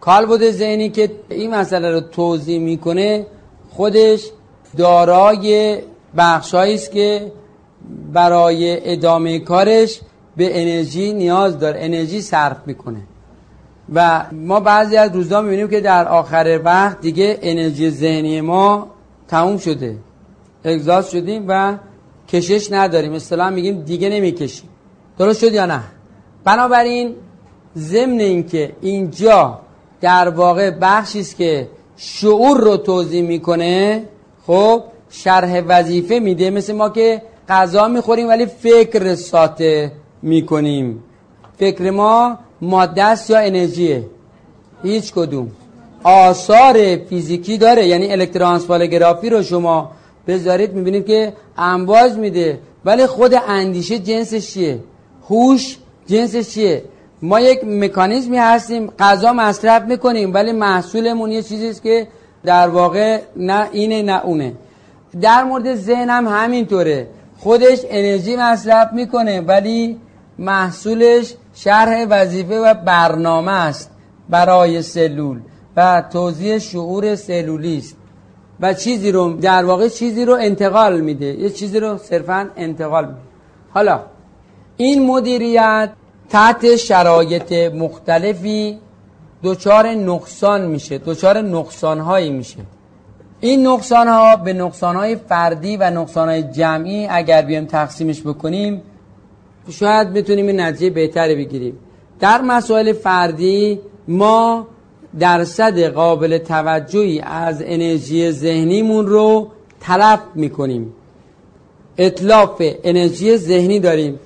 کالبد ذهنی که این مسئله رو توضیح می‌کنه خودش دارای بخشهایی است که برای ادامه کارش به انرژی نیاز داره انرژی صرف می‌کنه. و ما بعضی از روزا می‌بینیم که در آخر وقت دیگه انرژی ذهنی ما تموم شده. اگزاست شدیم و کشش نداریم. اصطلاح میگیم دیگه نمی‌کشیم. درست شد یا نه؟ بنابراین ضمن اینکه اینجا در واقع بخشی است که شعور رو توضیح می‌کنه خب شرح وظیفه میده. مثل ما که غذا می‌خوریم ولی فکر ساته می‌کنیم. فکر ما ماده یا انرژیه هیچ کدوم. آثار فیزیکی داره. یعنی الکترانسفالگرافی رو شما بذارید می‌بینید که امواج میده. ولی خود اندیشه جنسش چیه؟ هوش جنسش چیه؟ ما یک مکانیزمی هستیم غذا مصرف می‌کنیم ولی محصولمون یه چیزیست که در واقع نه اینه نه اونه. در مورد ذهن هم همینطوره. خودش انرژی مصرف می‌کنه ولی محصولش شرح وظیفه و برنامه است برای سلول و توضیح شعور سلولی است و چیزی رو در واقع چیزی رو انتقال میده. یه چیزی رو صرفا انتقال میده. حالا این مدیریت تحت شرایط مختلفی دچار نقصان میشه دچار نقصان هایی میشه. این نقصان ها به نقصان های فردی و نقصان های جمعی اگر بیایم تقسیمش بکنیم شاید بتونیم این نتیجه بهتری بگیریم. در مسائل فردی ما درصد قابل توجهی از انرژی ذهنیمون رو تلف می‌کنیم. اطلاف انرژی ذهنی داریم.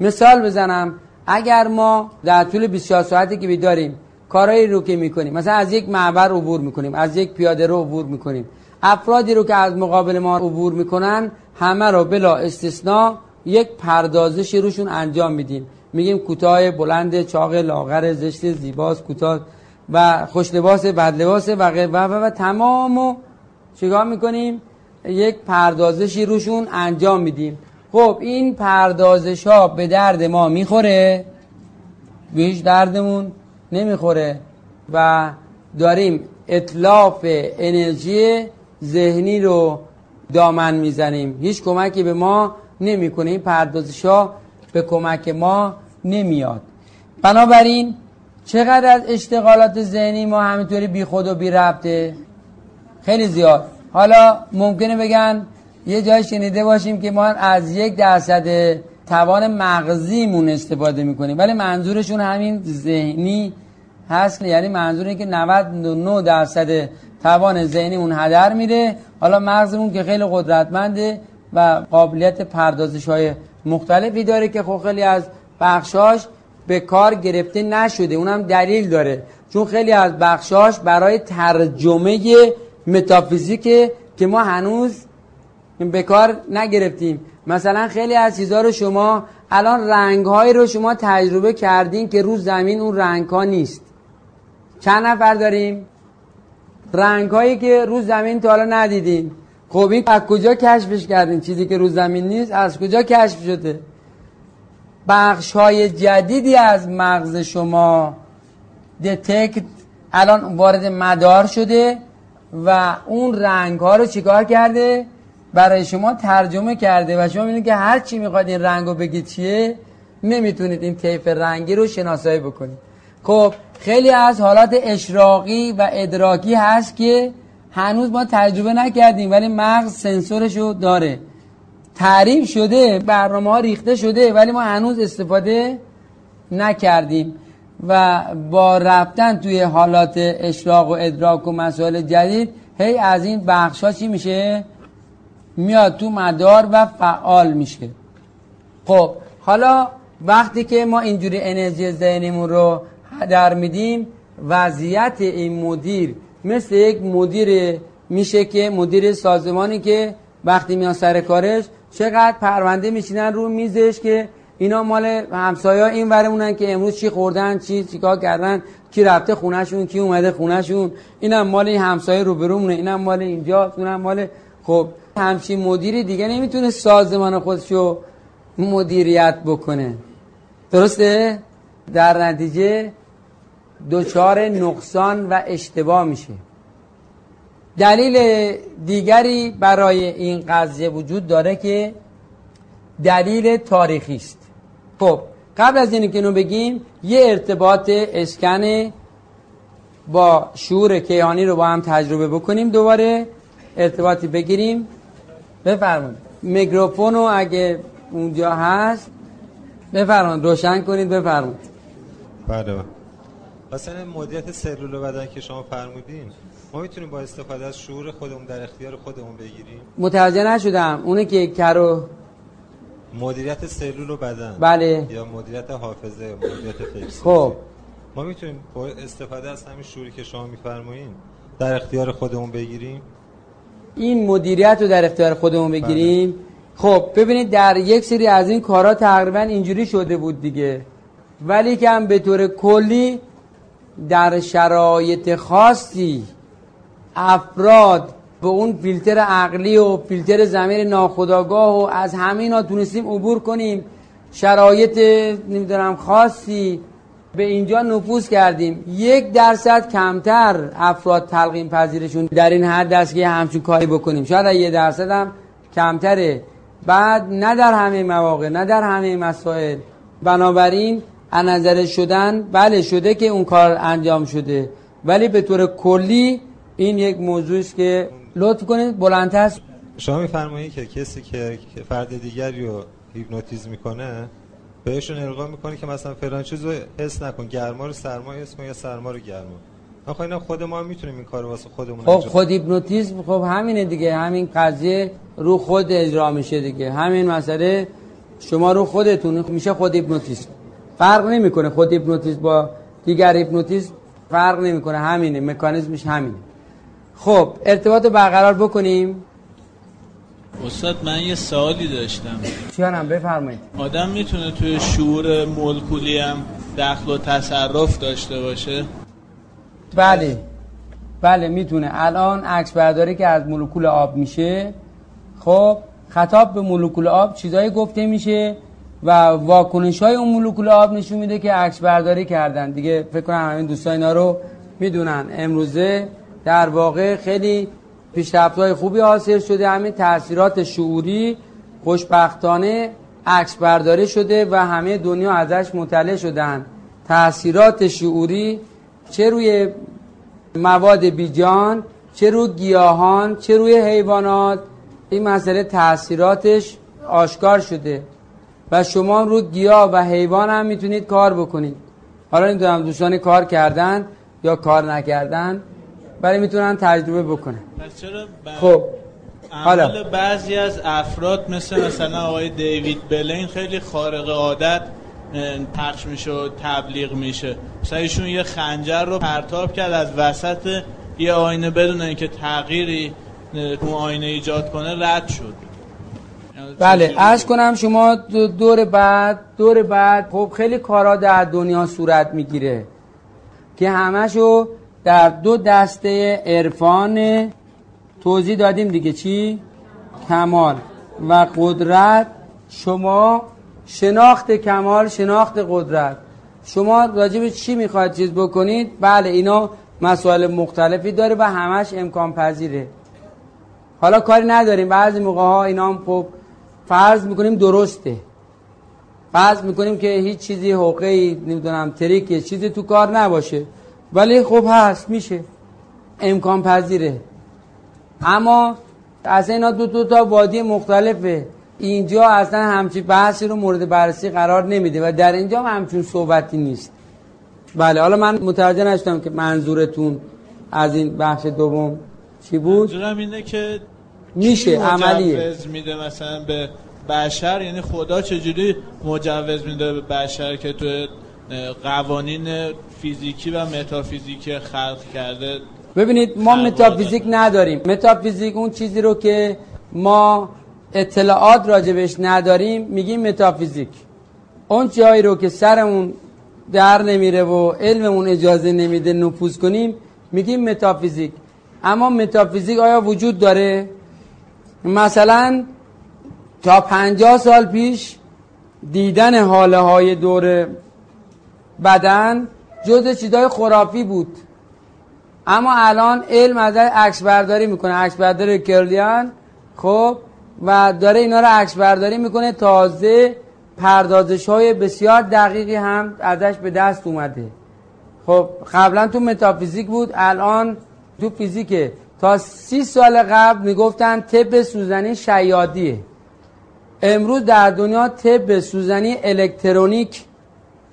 مثال بزنم اگر ما در طول 24 ساعتی که بیداریم کارهایی رو که می‌کنیم مثلا از یک معبر عبور می‌کنیم از یک پیاده رو عبور می‌کنیم افرادی رو که از مقابل ما عبور می‌کنن همه رو بلا استثناء یک پردازش روشون انجام میدیم. میگیم کوتاه بلند چاق لاغر زشت زیباست کوتاه و خوش لباس بد لباس و و و, و تمام و چیکار می‌کنیم؟ یک پردازشی روشون انجام میدیم. خب این پردازش ها به درد ما می‌خوره؟ به هیچ دردمون نمی‌خوره. و داریم اطلاف انرژی ذهنی رو دامن می‌زنیم. هیچ کمکی به ما نمی‌کنه. این پردازش ها به کمک ما نمیاد. بنابراین چقدر از اشتغالات ذهنی ما همینطوری بی خود و بی ربطه؟ خیلی زیاد. حالا ممکنه بگن یه جای شنیده باشیم که ما از یک درصد توان مغزیمون استفاده می‌کنیم. ولی منظورشون همین ذهنی هست یعنی منظور که 99 درصد توان ذهنیمون هدر میره حالا مغزمون که خیلی قدرتمنده و قابلیت پردازش های مختلفی داره که خب خیلی از بخشاش به کار گرفته نشده. اونم دلیل داره. چون خیلی از بخشاش برای ترجمه متافیزیک که ما هنوز به کار نگرفتیم. مثلا خیلی از چیزها رو شما الان رنگهایی رو شما تجربه کردین که روز زمین اون رنگ ها نیست. چند نفر داریم؟ رنگ هایی که روز زمین تا حالا ندیدین خب این از کجا کشفش کردین؟ چیزی که روز زمین نیست از کجا کشف شده؟ بخش های جدیدی از مغز شما دتکت الان وارد مدار شده و اون رنگ ها رو چیکار کرده؟ برای شما ترجمه کرده و شما می‌دونید که هر چی می‌خواد این رنگ رو بگید چیه؟ نمی‌تونید این طیف رنگی رو شناسایی بکنید. خب خیلی از حالات اشراقی و ادراکی هست که هنوز ما تجربه نکردیم ولی مغز سنسورش رو داره. تعریف شده برنامه ها ریخته شده ولی ما هنوز استفاده نکردیم. و با رفتن توی حالات اشراق و ادراک و مسائل جدید هی از این بخش ها چی میشه؟ میاد تو مدار و فعال میشه. خب حالا وقتی که ما اینجوری انرژی ذهنیمون رو در میدیم وضعیت این مدیر مثل یک مدیر میشه که مدیر سازمانی که وقتی میان سر کارش چقدر پرونده میشینن رو میزش که اینا مال همسایا این ورمونن که امروز چی خوردن چی چیکار کردن کی رفته خونهشون کی اومده خونهشون. اینم مال این همسایه رو برمونه اینم مال اینجا اونم مال خب. همچین مدیری دیگه نمی‌تونه سازمان خودشو مدیریت بکنه. درسته؟ در نتیجه دچار نقصان و اشتباه میشه. دلیل دیگری برای این قضیه وجود داره که دلیل تاریخی است. خب قبل از اینکه اینو بگیم یه ارتباط اسکن با شعور کیهانی رو با هم تجربه بکنیم دوباره ارتباطی بگیریم. بفرمایید. میکروفون رو اگه اونجا هست بفرمایید روشن کنید بفرمایید. بله. مثلا مدیریت سلول بدن که شما فرمودین. ما می‌تونیم با استفاده از شعور خودمون در اختیار خودمون بگیریم؟ متوجه نشدم. اونه که کرو مدیریت سلول و بدن. بله. یا مدیریت حافظه مدیریت فکر خب. ما می‌تونیم با استفاده از همین شعوری که شما میفرمایین در اختیار خودمون بگیریم؟ این مدیریت رو در اختیار خودمون بگیریم. بله. خب ببینید در یک سری از این کارا تقریبا اینجوری شده بود دیگه. ولی که هم به طور کلی در شرایط خاصی افراد به اون فیلتر عقلی و فیلتر زمین ناخداگاه و از همه اینا تونستیم عبور کنیم. شرایط نمی‌دونم خاصی به اینجا نفوذ کردیم. یک درصد کمتر افراد تلقین پذیرشون در این حد است که همچون کاری بکنیم. شاید یه درصد هم کمتره. بعد نه در همه مواقع نه در همه مسائل. بنابراین از نظر شدن بله شده که اون کار انجام شده. ولی به طور کلی این یک موضوع است که لطف کنید بلندتر شما میفرمایید که کسی که فرد دیگری رو هیپنوتیزم می‌کنه بهشون القا می‌کنه که مثلا فلان چیزو حس نکن گرما رو سرما حس کن یا سرما رو گرما. آخه اینا خود ما می‌تونیم این کارو واسه خودمون خب خود هیپنوتیزم خب همینه دیگه همین قضیه رو خود اجرا میشه دیگه. همین مسئله شما رو خودتون میشه خود هیپنوتیزم. فرق نمی‌کنه خود هیپنوتیزم با دیگر هیپنوتیزم فرق نمی‌کنه همینه مکانیزمش همینه. خب ارتباط برقرار بکنیم؟ استاد من یه سوالی داشتم. چیانم بفرمایید. آدم می‌تونه توی شعور مولکولی هم دخل و تصرف داشته باشه؟ بله. بله می‌تونه. الان عکس برداری که از مولکول آب میشه خب خطاب به مولکول آب چیزایی گفته میشه و واکنش های اون مولکول آب نشون میده که عکس برداری کردن. دیگه فکر کنم همین دوستان اینا رو می‌دونن. امروزه در واقع خیلی پیشرفت های خوبی حاصل شده. همین تاثیرات شعوری خوشبختانه عکس برداری شده و همه دنیا ازش مطلع شدن تاثیرات شعوری چه روی مواد بیجان چه روی گیاهان چه روی حیوانات این مسئله تاثیراتش آشکار شده. و شما رو گیاه و حیوان هم می‌تونید کار بکنید. حالا نمی‌دونم دوستانی کار کردن یا کار نکردن. ولی می‌تونن تجربه بکنن. خب حالا. بعضی از افراد مثل مثلا آقای دیوید بلین خیلی خارق عادت پخش میشه و تبلیغ میشه. مثلا ایشون یه خنجر رو پرتاب کرد از وسط یه آینه بدون اینکه تغییری تو آینه ایجاد کنه رد شد. یعنی بله؟ عرض کنم شما دو- دور بعد دور بعد خب خیلی کارا در دنیا صورت می‌گیره. که همشو در دو دسته عرفان توضیح دادیم دیگه چی؟ کمال و قدرت. شما شناخت کمال شناخت قدرت. شما راجع به چی می‌خواید چیز بکنید؟ بله اینا مسائل مختلفی داره و همش امکان پذیره. حالا کاری نداریم. بعضی موقع ها اینا هم خب فرض می‌کنیم درسته. فرض می‌کنیم که هیچ چیزی حقی نمی‌دونم تریک چیزی تو کار نباشه. ولی خب هست میشه. امکان پذیره. اما از اینا دو دو تا وادی مختلفه. اینجا اصلا همچی بحثی رو مورد بررسی قرار نمیده و در اینجا هم همچون صحبتی نیست. بله حالا من متوجه نشدم که منظورتون از این بخش دوم چی بود؟ منظورم اینه که میشه عملیه. میده مثلا به بشر؟ یعنی خدا چجوری مجوز میده به بشر که تو قوانین فیزیکی و متافیزیکی خلق کرده ببینید ما متافیزیک نداریم. متافیزیک اون چیزی رو که ما اطلاعات راجع بهش نداریم میگیم متافیزیک. اون جایی رو که سرمون در نمیره و علممون اجازه نمیده نفوذ کنیم میگیم متافیزیک. اما متافیزیک آیا وجود داره؟ مثلا تا پنجاه سال پیش دیدن هاله های دور بدن جز چیزای خرافی بود. اما الان علم از عکس برداری می‌کنه. عکس برداری کرلیان خب و داره اینا رو عکس برداری می‌کنه. تازه پردازش های بسیار دقیقی هم ازش به دست اومده. خب قبلا تو متافیزیک بود الان تو فیزیکه. تا سی سال قبل می‌گفتن طب سوزنی شیادیه. امروز در دنیا طب سوزنی الکترونیک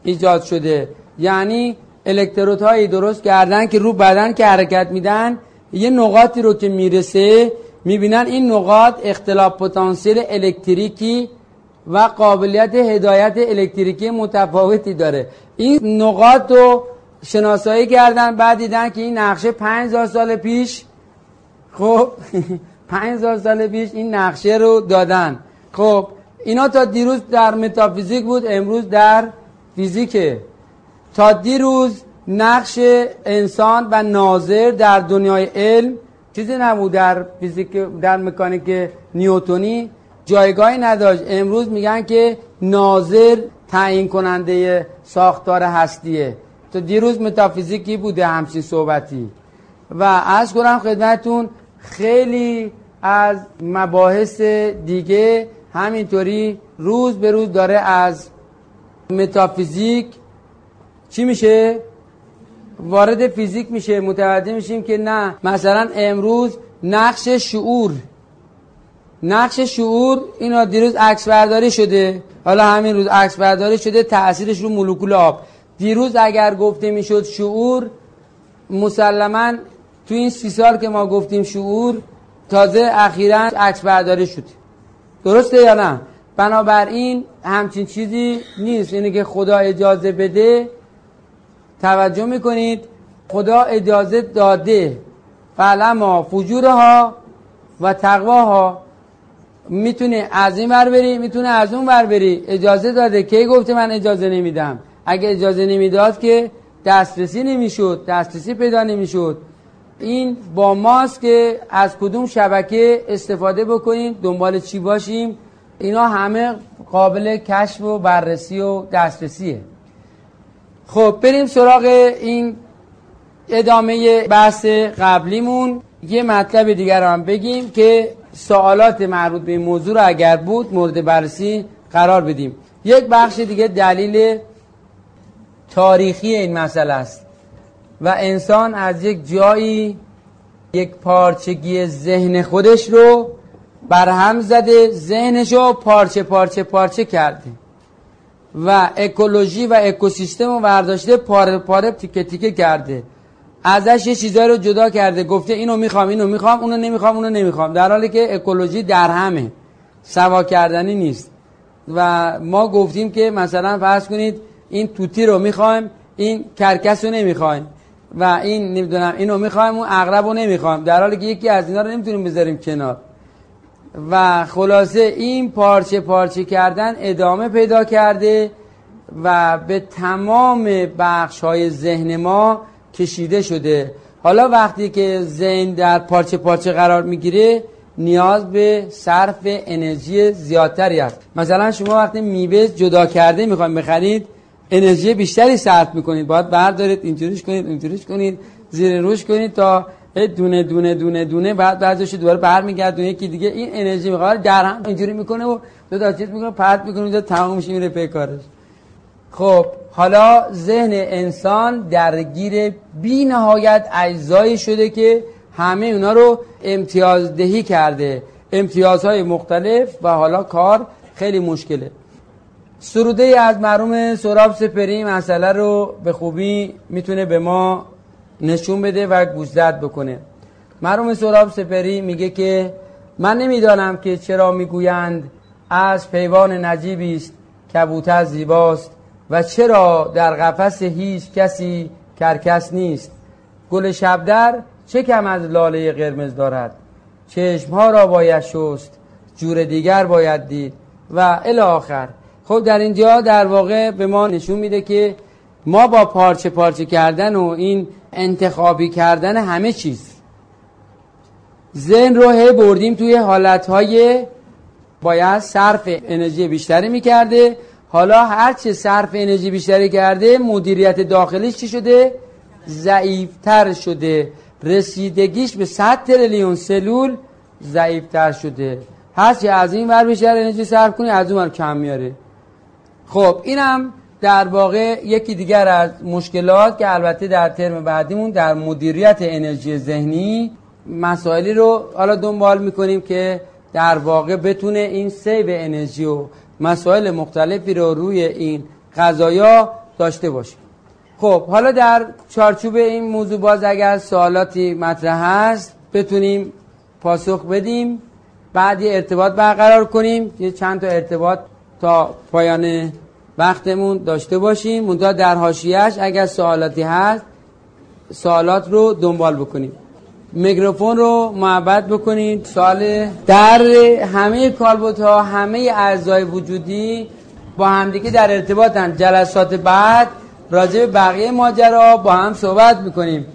ایجاد شده. یعنی الکترودهایی درست کردن که رو بدن که حرکت میدن یه نقاطی رو که می‌رسه می‌بینن این نقاط اختلاف پتانسیل الکتریکی و قابلیت هدایت الکتریکی متفاوتی داره. این نقاط رو شناسایی کردن بعد دیدن که این نقشه 5000 سال پیش خب 5000 سال پیش این نقشه رو دادن. خب اینا تا دیروز در متافیزیک بود امروز در فیزیکه تا دیروز نقش انسان و ناظر در دنیای علم چیزی نبود در فیزیک در مکانیک نیوتونی. جایگاهی نداشت. امروز میگن که ناظر تعیین کننده ساختار هستیه. تو دیروز متافیزیکی بوده همچین صحبتی. و از کنم خدمتون خیلی از مباحث دیگه همینطوری روز به روز داره از متافیزیک چی میشه؟ وارد فیزیک میشه متوجه میشیم که نه. مثلا امروز نقش شعور. نقش شعور اینا دیروز عکس برداری شده. حالا همین روز عکس برداری شده تاثیرش رو مولکول آب. دیروز اگر گفته می‌شد شعور مسلما تو این سی سال که ما گفتیم شعور تازه اخیرا عکس برداری شد. درسته یا نه؟ بنابراین همچین چیزی نیست. اینه که خدا اجازه بده. توجه می‌کنید. خدا اجازه داده. فعلما فجورها و تقواها می‌تونه از این ور بری می‌تونه از اون ور بری. اجازه داده. کی گفته من اجازه نمیدم؟ اگه اجازه نمی‌داد که دسترسی نمی‌شد دسترسی پیدا نمی‌شد. این با ماست که از کدوم شبکه استفاده بکنیم دنبال چی باشیم؟ اینا همه قابل کشف و بررسی و دسترسیه. خب بریم سراغ این ادامه بحث قبلیمون. یه مطلب دیگر هم بگیم که سوالات مربوط به این موضوع رو اگر بود مورد بررسی قرار بدیم. یک بخش دیگه دلیل تاریخی این مسئله است و انسان از یک جایی یک پارچگی ذهن خودش رو برهم زده ذهنش رو پارچه پارچه پارچه کرده. و اکولوژی و اکوسیستم رو برداشته پاره پاره تیکه تیکه کرده. ازش یه چیزایی رو جدا کرده. گفته اینو می‌خوام اینو می‌خوام اونو نمی‌خوام اونو نمی‌خوام. در حالی که اکولوژی در همه سوا کردنی نیست. و ما گفتیم که مثلا فرض کنید این توتی رو می‌خوایم این کرکس رو نمی‌خوایم. و این نمی‌دونم اینو می‌خوایم اون اغرب رو نمی‌خوایم. در حالی که یکی از اینا رو نمی‌تونیم بذاریم کنار. و خلاصه این پارچه پارچه کردن ادامه پیدا کرده و به تمام بخش های ذهن ما کشیده شده. حالا وقتی که ذهن در پارچه پارچه قرار می‌گیره نیاز به صرف انرژی زیادتری است مثلا شما وقتی میوه جدا کرده می‌خوایم بخرید انرژی بیشتری صرف می‌کنید. باید بردارید اینجوریش کنید اینجوریش کنید زیر روش کنید تا دونه دونه دونه دونه بعد بعدش دوباره برمیگردونه یکی دیگه این انرژی می‌خواد در هم اینجوری می‌کنه و دو تا چیز می‌کنه پرت می‌کنه اونجا تمام میشه میره پی کارش. خب حالا ذهن انسان درگیر بی نهایت اجزایی شده که همه اونا رو امتیازدهی کرده. امتیازهای مختلف و حالا کار خیلی مشکله. سروده از مرحوم سراب سپری مسئله رو به خوبی می‌تونه به ما نشون بده و گوشزد بکنه. مرحوم سراب سپری میگه که من نمی‌دانم که چرا می‌گویند از پیوان نجیبی است کبوتر زیباست و چرا در قفس هیچ کسی کرکس نیست. گل شبدر چه کم از لاله قرمز دارد؟ چشمها را باید شست جور دیگر باید دید و الی آخر. خب در اینجا در واقع به ما نشون میده که ما با پارچه پارچه کردن و این انتخابی کردن همه چیز. ذهن رو هی بردیم توی حالتهای باید صرف انرژی بیشتری می‌کرده. حالا هرچه صرف انرژی بیشتری کرده مدیریت داخلیش چی شده؟ ضعیفتر شده. رسیدگیش به 100 تریلیون سلول ضعیفتر شده. هرچی از این ور بیشتر انرژی صرف کنی از اون کم میاره خب اینم در واقع یکی دیگر از مشکلات که البته در ترم بعدیمون در مدیریت انرژی ذهنی مسائلی رو حالا دنبال می‌کنیم که در واقع بتونه این سیو انرژی و مسائل مختلفی رو روی این قضایا داشته باشیم خب حالا در چارچوب این موضوع باز اگر سوالاتی مطرح هست بتونیم پاسخ بدیم بعد یه ارتباط برقرار کنیم یه چند تا ارتباط تا پایان وقتمون داشته باشیم. منتها در حاشیهش اگر سوالاتی هست سوالات رو دنبال بکنیم. میکروفون رو محبت بکنید سوال در همه کالبوت ها همه اعضای وجودی با همدیگه در ارتباطن. جلسات بعد راجع به بقیه ماجرا با هم صحبت می‌کنیم.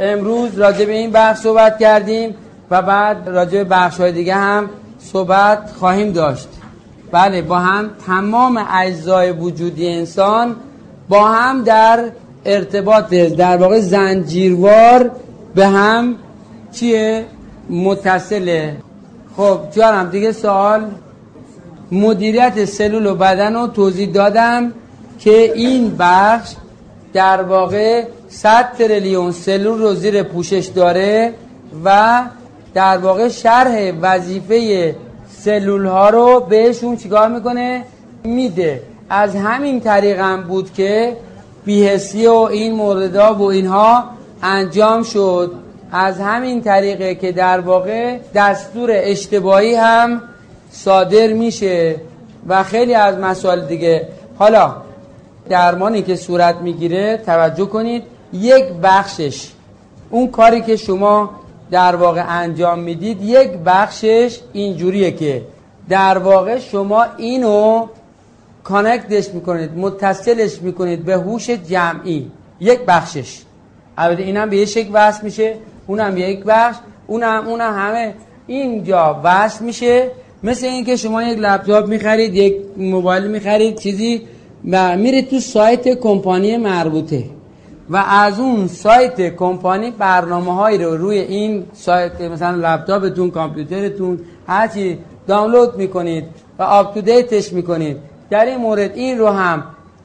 امروز راجع به این بخش صحبت کردیم و بعد راجع به بخش های دیگه هم صحبت خواهیم داشت. بله با هم تمام اجزای وجودی انسان با هم در ارتباط در واقع زنجیروار به هم چیه؟ متصله. خب جارم دیگه سوال. مدیریت سلول و بدن رو توضیح دادم که این بخش در واقع 100 تریلیون سلول رو زیر پوشش داره و در واقع شرح وظیفه سلول ها رو بهشون چیکار می‌کنه؟ میده. از همین طریق هم بود که بیهسی و این موردها و اینها انجام شد. از همین طریقه که در واقع دستور اشتباهی هم صادر میشه و خیلی از مسائل دیگه. حالا درمانی که صورت می‌گیره توجه کنید یک بخشش. اون کاری که شما در واقع انجام می‌دید یک بخشش اینجوریه که در واقع شما اینو کانکتش می‌کنید متصلش می‌کنید به هوش جمعی. یک بخشش. البته اینم به یک شکل وصل میشه اونم یک بخش اونم اونم همه. اینجا وصل میشه. مثل اینکه شما یک لپتاپ می‌خرید یک موبایل می‌خرید چیزی و میرید تو سایت کمپانی مربوطه. و از اون سایت کمپانی برنامه هایی رو روی این سایت مثلا لپتاپتون کامپیوترتون هرچی دانلود می‌کنید و آپ تو دیتش می‌کنید. در این مورد این رو هم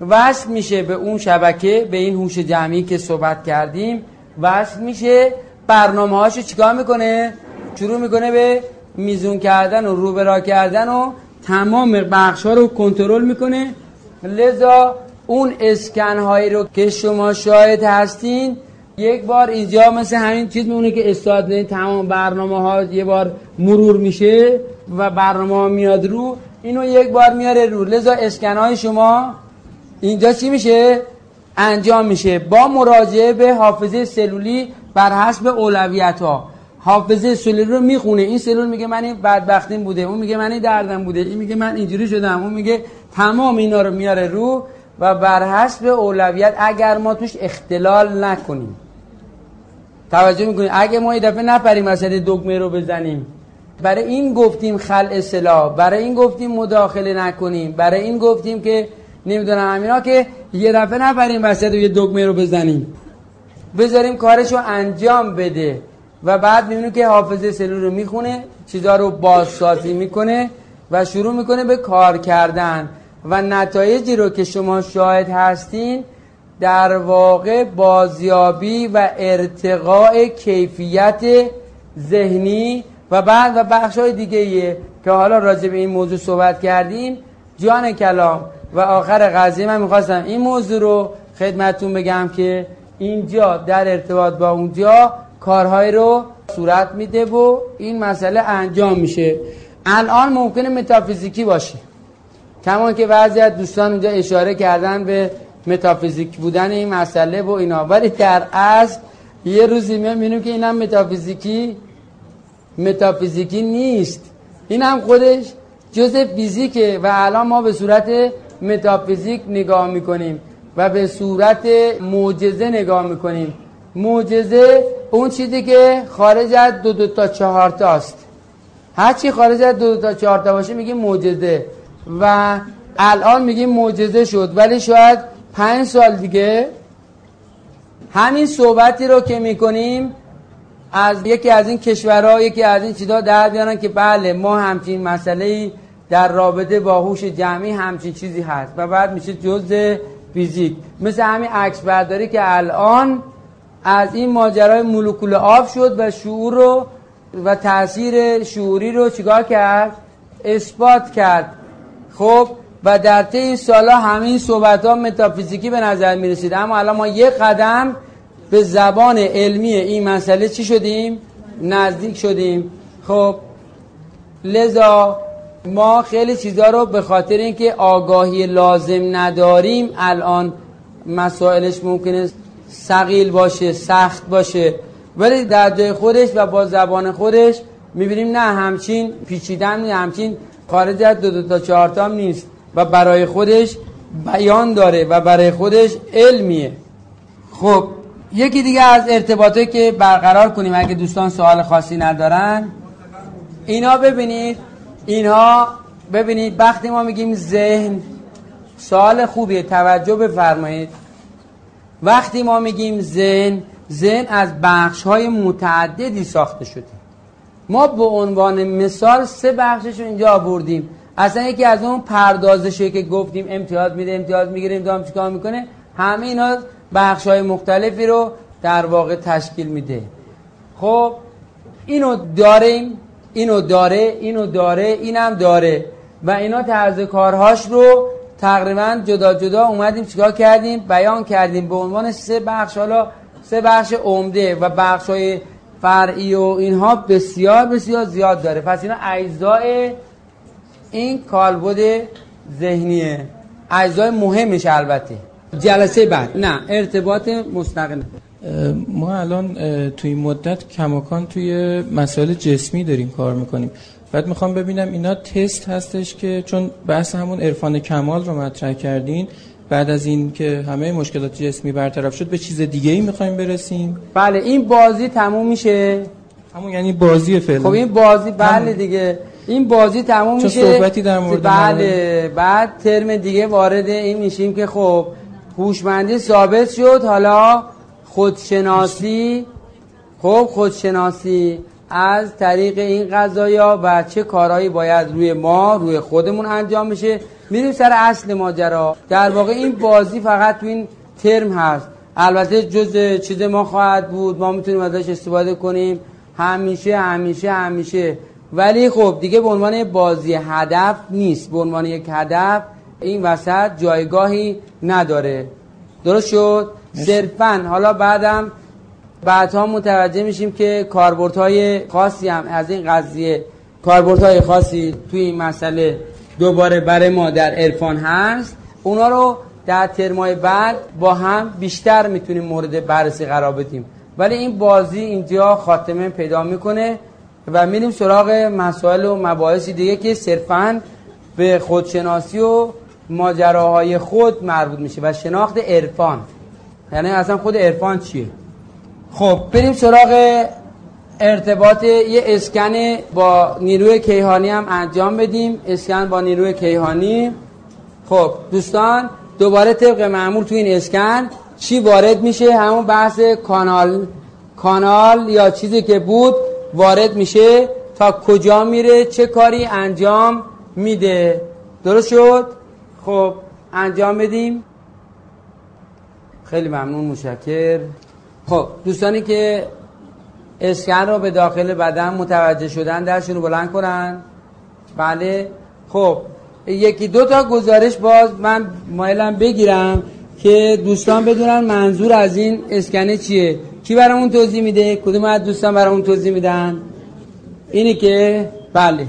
وصل میشه به اون شبکه به این هوش جمعی که صحبت کردیم. وصل میشه. برنامه هاشو چیکار می‌کنه؟ شروع می‌کنه به میزون کردن و روبرا کردن و تمام بخش ها رو کنترل می‌کنه. لذا اون اسکن هایی رو که شما شاهد هستین یک بار اینجا مثل همین چیز میمونه که استاد تمام برنامه ها یه بار مرور میشه و برنامه میاد رو. اینو یک بار میاره رو. لذا اسکن های شما اینجا چی میشه؟ انجام میشه. با مراجعه به حافظه سلولی بر حسب اولویت ها حافظه سلولی رو می‌خونه. این سلول میگه من این بدبختیم بوده اون میگه من این دردم بوده این میگه من اینجوری شدم اون میگه تمام اینا رو میاره رو. و بر حسب اولویت اگر ما توش اختلال نکنیم. توجه می‌کنیم اگه ما یه دفعه نپریم مثلا دکمه رو بزنیم. برای این گفتیم خل اصلاح. برای این گفتیم مداخله نکنیم. برای این گفتیم که نمی‌دونم همینا که یه دفعه نپریم وسط یه دکمه رو بزنیم. بذاریم کارشو انجام بده. و بعد می‌بینیم که حافظه سلول رو می‌خونه چیزا رو بازسازی می‌کنه و شروع می‌کنه به کار کردن. و نتایجی رو که شما شاهد هستین در واقع بازیابی و ارتقاء کیفیت ذهنی و بعد و بخش های دیگه که حالا راجع به این موضوع صحبت کردیم. جان کلام. و آخر قضیه من می‌خواستم این موضوع رو خدمتون بگم که اینجا در ارتباط با اونجا کارهای رو صورت میده و این مسئله انجام میشه. الان ممکنه متافیزیکی باشه. کمان که بعضی از دوستان اونجا اشاره کردن به متافیزیک بودن این مسئله و اینا. ولی در اصل یه روزی میام که اینم متافیزیکی متافیزیکی نیست. این هم خودش جز فیزیکه و الان ما به صورت متافیزیک نگاه می‌کنیم و به صورت معجزه نگاه می‌کنیم. معجزه اون چیزی که خارج از دو دو تا چهار تاست هرچی خارج از دو دو تا چهار تا باشه میگیم معجزه. و الان میگیم معجزه شد ولی شاید پنج سال دیگه همین صحبتی رو که می‌کنیم از یکی از این کشورها یکی از این چیزا در بیارن که بله ما همچین مسئله در رابطه با هوش جمعی همچین چیزی هست و بعد میشه جزء فیزیک. مثل همین عکس برداری که الان از این ماجرای مولکول آب شد و شعور رو و تاثیر شعوری رو چیکار کرد؟ اثبات کرد. خب و در طی این سالا همین صحبت ها متافیزیکی به نظر می رسید اما الان ما یک قدم به زبان علمی این مسئله چی شدیم؟ نزدیک شدیم. خب لذا ما خیلی چیزا رو به خاطر اینکه آگاهی لازم نداریم الان مسائلش ممکنه سقیل باشه سخت باشه. ولی در جای خودش و با زبان خودش می‌بینیم نه همچین پیچیدن همچین خارج از دو, دو تا چهار نیست. و برای خودش بیان داره و برای خودش علمیه. خب یکی دیگه از ارتباطه که برقرار کنیم اگه دوستان سوال خاصی ندارن اینا ببینید اینها ببینید وقتی ما میگیم ذهن سوال خوبیه توجه بفرمایید. وقتی ما میگیم ذهن ذهن از بخش های متعددی ساخته شده. ما به عنوان مثال سه بخشش اینجا آوردیم. اصلا یکی از اون پردازشه که گفتیم امتیاز میده امتیاز می‌گیره امتیاز چیکار می‌کنه همه اینا بخش های مختلفی رو در واقع تشکیل میده. خب اینو داریم اینو داره اینو داره اینم داره. و اینا طرز کارهاش رو تقریبا جدا جدا اومدیم چیکار کردیم؟ بیان کردیم. به عنوان سه بخش حالا سه بخش عمده و بخش های فرعی و اینها بسیار بسیار زیاد داره. پس اینا اجزای این کالبد ذهنیه. اجزای مهمش البته. جلسه بعد. نه ارتباط مستقیم. ما الان توی مدت کماکان توی مسائل جسمی داریم کار می‌کنیم. بعد می‌خوام ببینم اینا تست هستش که چون بحث همون عرفان کمال رو مطرح کردین. بعد از این که همه مشکلات جسمی برطرف شد به چیز دیگه ای می‌خوایم برسیم؟ بله این بازی تموم میشه. همون یعنی بازی فعلا. خب این بازی بله دیگه. این بازی تموم میشه. صحبتی در مورد بله بعد ترم دیگه وارد این میشیم که خب هوشمندی ثابت شد. حالا خودشناسی خب خودشناسی از طریق این قضایا و چه کارهایی باید روی ما روی خودمون انجام بشه. میریم سر اصل ماجرا. در واقع این بازی فقط تو این ترم هست. البته جز چیز ما خواهد بود. ما می‌تونیم ازش استفاده کنیم. همیشه همیشه همیشه. ولی خب دیگه به عنوان بازی هدف نیست. به عنوان یک هدف این وسط جایگاهی نداره. درست شد؟ صرفا حالا بعدم بعدها متوجه میشیم که کاربردهای خاصی هم از این قضیه کاربردهای خاصی توی این مسئله دوباره برای ما در عرفان هست. اونا رو در ترمای بعد با هم بیشتر می‌تونیم مورد بررسی قرار بدیم. ولی این بازی اینجا خاتمه پیدا می‌کنه و میریم سراغ مسائل و مباحثی دیگه که صرفا به خودشناسی و ماجراهای خود مربوط میشه و شناخت عرفان. یعنی اصلا خود عرفان چیه؟ خب بریم سراغ ارتباط یه اسکن با نیروی کیهانی هم انجام بدیم. اسکن با نیروی کیهانی. خب دوستان دوباره طبق معمول تو این اسکن چی وارد میشه؟ همون بحث کانال. کانال یا چیزی که بود وارد میشه. تا کجا میره؟ چه کاری انجام میده؟ درست شد؟ خب انجام بدیم. خیلی ممنون مشکر خب دوستانی که اسکن رو به داخل بدن متوجه شدن درشون رو بلند کنن. بله. خب یکی دو تا گزارش باز من مایلم بگیرم که دوستان بدونن منظور از این اسکنه چیه. کی برامون توضیح میده؟ کدوم از دوستان برامون توضیح میدن؟ اینی که بله.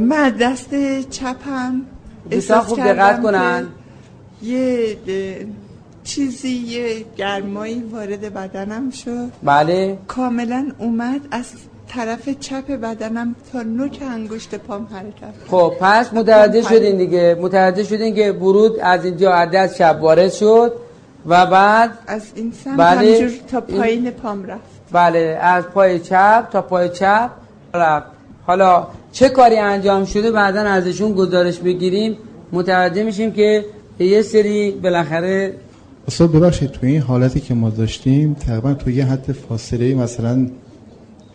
من دست چپم دوستان خوب دقت کنن. یه چیزی یه گرمایی وارد بدنم شد. بله. کاملا اومد. از طرف چپ بدنم تا نوک انگشت پام حرکت خب پس متوجه شدین دیگه. متوجه شدین که ورود از اینجا عدد چپ وارد شد و بعد از این سمت بله. تا پایین پام رفت. بله از پای چپ تا پای چپ رفت. حالا چه کاری انجام شده؟ بعدا ازشون گزارش بگیریم. متوجه میشیم که یه سری بالاخره استاد ببخشید توی این حالتی که ما داشتیم تقریبا توی یه حد فاصله مثلا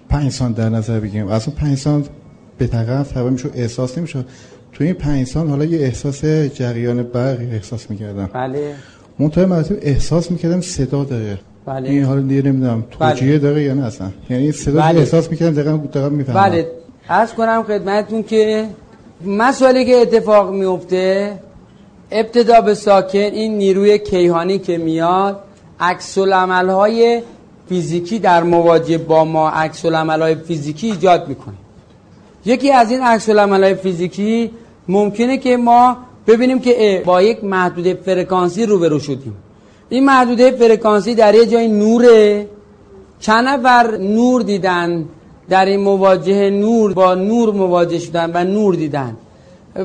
5 سانت در نظر بگیریم. از اون 5 سانت به تقریبا تقریبا میشه احساس نمیشه. توی این 5 سانت حالا یه احساس جریان برق احساس می‌کردم. بله. منتها مراتب احساس می‌کردم صدا داره. بله. این حالا دیگه نمی‌دونم توجیه بله. داره یا نه اصلا. یعنی صدا بله. احساس می‌کردم دقیقا دقیقا می‌فهمم. بله. عرض کنم خدمتتون که مسئله که اتفاق میفته ابتدا به ساکن این نیروی کیهانی که میاد عکس های فیزیکی در مواجه با ما عکس های فیزیکی ایجاد می‌کنه. یکی از این عکس های فیزیکی ممکنه که ما ببینیم که با یک محدوده فرکانسی روبرو شدیم. این محدوده فرکانسی در یه جایی نوره. چند نفر نور دیدن در این مواجهه نور با نور مواجه شدن و نور دیدن.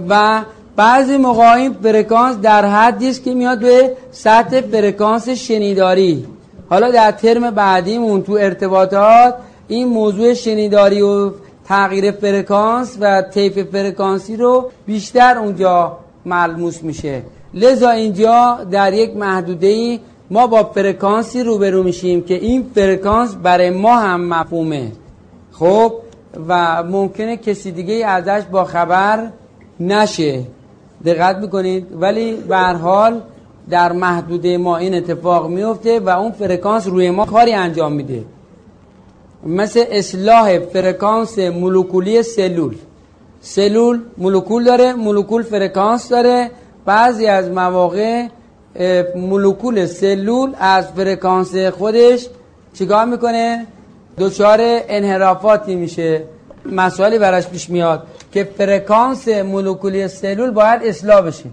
و بعضی موقع این فرکانس در حدی است که میاد به سطح فرکانس شنیداری. حالا در ترم بعدیمون تو ارتباطات این موضوع شنیداری و تغییر فرکانس و طیف فرکانسی رو بیشتر اونجا ملموس میشه. لذا اینجا در یک محدوده ای ما با فرکانسی روبرو میشیم که این فرکانس برای ما هم مفهومه. خب و ممکنه کسی دیگه ازش با خبر نشه. دقت می‌کنید. ولی به هر حال در محدوده ما این اتفاق میفته و اون فرکانس روی ما کاری انجام میده. مثل اصلاح فرکانس مولکولی سلول. سلول مولکول داره مولکول فرکانس داره. بعضی از مواقع مولکول سلول از فرکانس خودش چیکار می‌کنه؟ دچار انحرافاتی میشه. مسائلی براش پیش میاد. که فرکانس مولکولی سلول باید اصلاح بشه.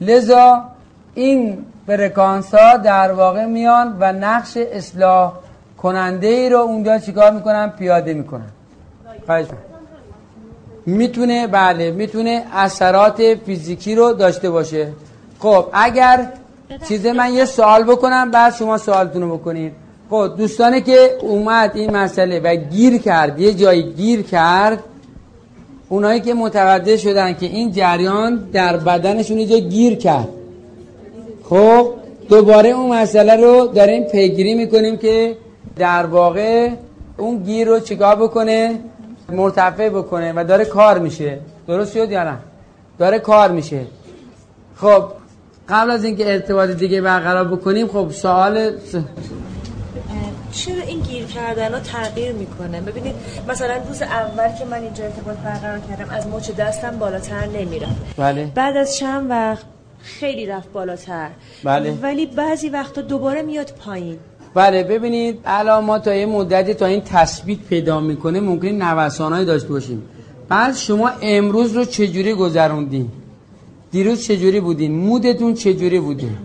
لذا این فرکانس ها در واقع میان و نقش اصلاح کننده ای رو اونجا چیکار می‌کنن؟ پیاده می‌کنن. می‌تونه بله می‌تونه اثرات فیزیکی رو داشته باشه. خب اگر چیزه من یه سوال بکنم بعد شما سوالتون رو بکنید. خب دوستانی که اومد این مسئله و گیر کرد یه جایی گیر کرد اونایی که متوجه شدن که این جریان در بدنشون یه گیر کرد. خب دوباره اون مسئله رو داریم پیگیری می‌کنیم که در واقع اون گیر رو چیکار بکنه؟ مرتفع بکنه و داره کار میشه. درست شد یا نه؟ داره کار میشه. خب قبل از اینکه ارتباط دیگه برقرار بکنیم خب سوال چرا این گیر کردن ها تغییر می‌کنه؟ ببینید مثلا روز اول که من اینجا ارتباط برقرار کردم از مچ دستم بالاتر نمیرم بله. بعد از چند وقت خیلی رفت بالاتر. بله. ولی بعضی وقتا دوباره میاد پایین. بله ببینید الان ما تا یه مدتی تا این تثبیت پیدا می‌کنه ممکنه نوسانهایی داشته باشیم. بعد شما امروز رو چجوری گذروندین؟ دیروز چجوری بودین؟ مودتون چجوری بودین؟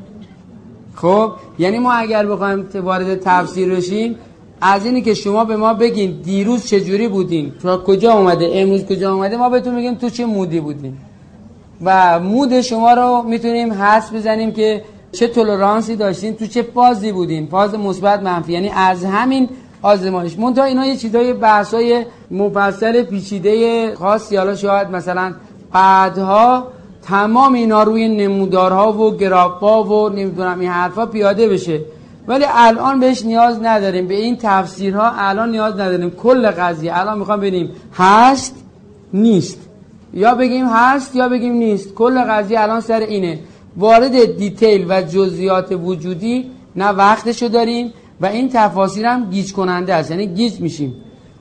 خب یعنی ما اگر بخوایم وارد تفسیر بشیم از اینی که شما به ما بگین دیروز چجوری بودین تو کجا اومده امروز کجا اومده ما بهتون میگیم تو چه مودی بودین. و مود شما رو می‌تونیم حس بزنیم که چه تولرانسی داشتین تو چه فازی بودین. فاز مثبت منفی یعنی از همین آزمایش. منتها اینا یه چیزای بحثای مفصل پیچیده خاصی. حالا شاید مثلا بعدها تمام اینا روی نمودارها و گرافا و نمی‌دونم این حرفا پیاده بشه. ولی الان بهش نیاز نداریم. به این تفسیرها الان نیاز نداریم. کل قضیه. الان می‌خوام ببینیم. هست نیست. یا بگیم هست یا بگیم نیست. کل قضیه الان سر اینه. وارد detail و جزئیات وجودی نه وقتشو داریم و این تفاصیل هم گیج کننده است. یعنی گیج میشیم.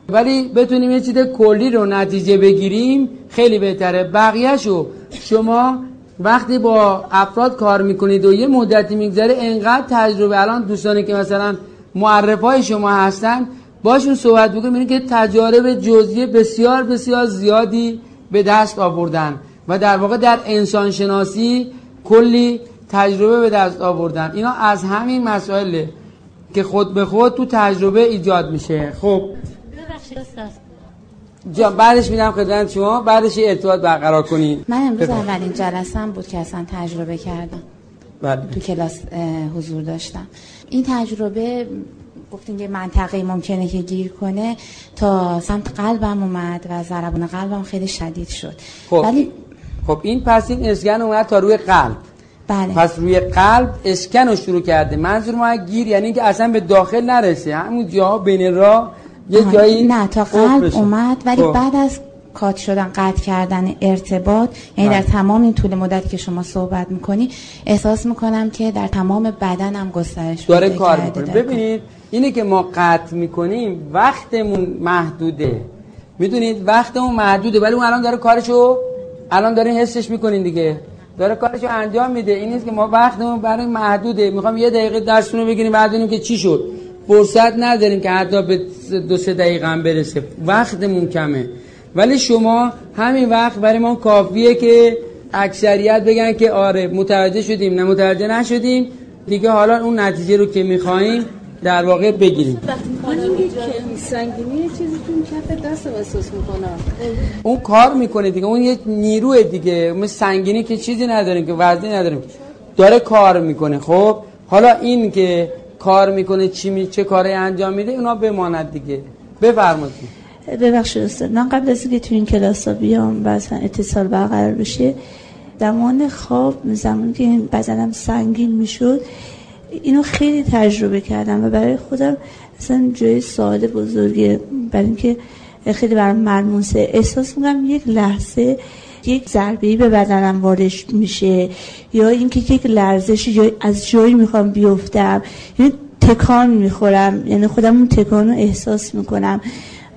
ولی بتونیم یه چیز کلی رو نتیجه بگیریم خیلی بهتره. بقیه‌شو شما وقتی با افراد کار می‌کنید و یه مدتی میگذره انقدر تجربه. الان دوستانی که مثلا معرف های شما هستن باشون صحبت بکنید که تجارب جزئی بسیار بسیار زیادی به دست آوردن و در واقع در انسان شناسی کلی تجربه به دست آوردن. اینا از همین مسائله که خود به خود تو تجربه ایجاد میشه. خب جان بعدش میدم خدمت شما. بعدش ارتباط برقرار کنید من امروز اولین جلسم بود که اصلا تجربه کردم. بله. تو کلاس حضور داشتم. این تجربه گفتین که منطقه ممکنه که گیر کنه. تا سمت قلبم اومد و ضربان قلبم خیلی شدید شد. خب ولی خب این پس این اسکن اومد تا روی قلب. بله. پس روی قلب اسکن رو شروع کرده. منظور ما گیر یعنی که اصلا به داخل نرسه. همون جاها بین راه یه جایی نه تا قلب اومد ولی. بعد از کات شدن قطع کردن ارتباط یعنی در بله. تمام این طول مدت که شما صحبت می‌کنی احساس می‌کنم که در تمام بدنم گسترش داره کار می‌کنه. ببینید اینه که ما قطع می‌کنیم وقتمون محدوده. می‌دونید وقتمون محدوده ولی اون الان داره کارشو الان دارین حسش می‌کنین دیگه. داره کارشو انجام میده. این نیست که ما وقتمون برای محدوده. می‌خوام یه دقیقه درستون رو بگیریم بعد که چی شد. فرصت نداریم که حتی به دو سه دقیقه هم برسه. وقتمون کمه. ولی شما همین وقت برای ما کافیه که اکثریت بگن که آره متوجه شدیم. نه متوجه نشدیم. دیگه حالا اون نتیجه رو که می‌خوایم در واقع بگیریم. اون کار می‌کنه دیگه. اون یه نیروه دیگه. مثل سنگینی که چیزی نداریم که وزنی نداریم. داره کار می‌کنه. خب حالا این که کار می‌کنه چی می چه کاری انجام میده اونا بماند دیگه. بفرمایید. ببخشید استاد من قبل از اینکه تو این کلاس ها بیام و اتصال برقرار بشه زمان خواب زمانی که بدنم سنگین می‌شد اینو خیلی تجربه کردم و برای خودم اصلا جای سوال بزرگه. برای اینکه خیلی برام مرموسه احساس می‌کنم یک لحظه یک ضربه به بدنم وارد میشه یا اینکه یک لرزش یا از جایی می‌خوام بیفتم یعنی تکان می‌خورم یعنی خودم اون تکان رو احساس می‌کنم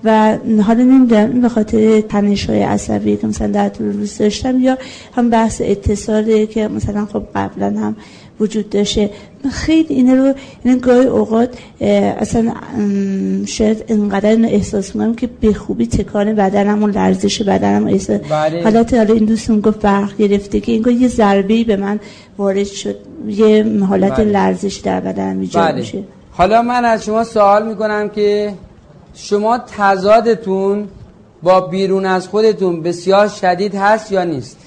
و حالا نمی‌دونم به خاطر تنش های عصبی که مثلا در طول روز داشتم یا هم بحث اتصاله که مثلا خب قبلا هم وجود داشته خیلی این رو این گاهی اوقات اصلا شاید انقدر احساس کنم که به خوبی تکان بدنم و لرزش بدنم احساس بله. حالت حالا این دوستم گفت برق گرفته که اینگاه یه ضربه به من وارد شد یه حالت بله. لرزش در بدنم ایجاد بله. میشه حالا من از شما سوال می‌کنم که شما تضادتون با بیرون از خودتون بسیار شدید هست یا نیست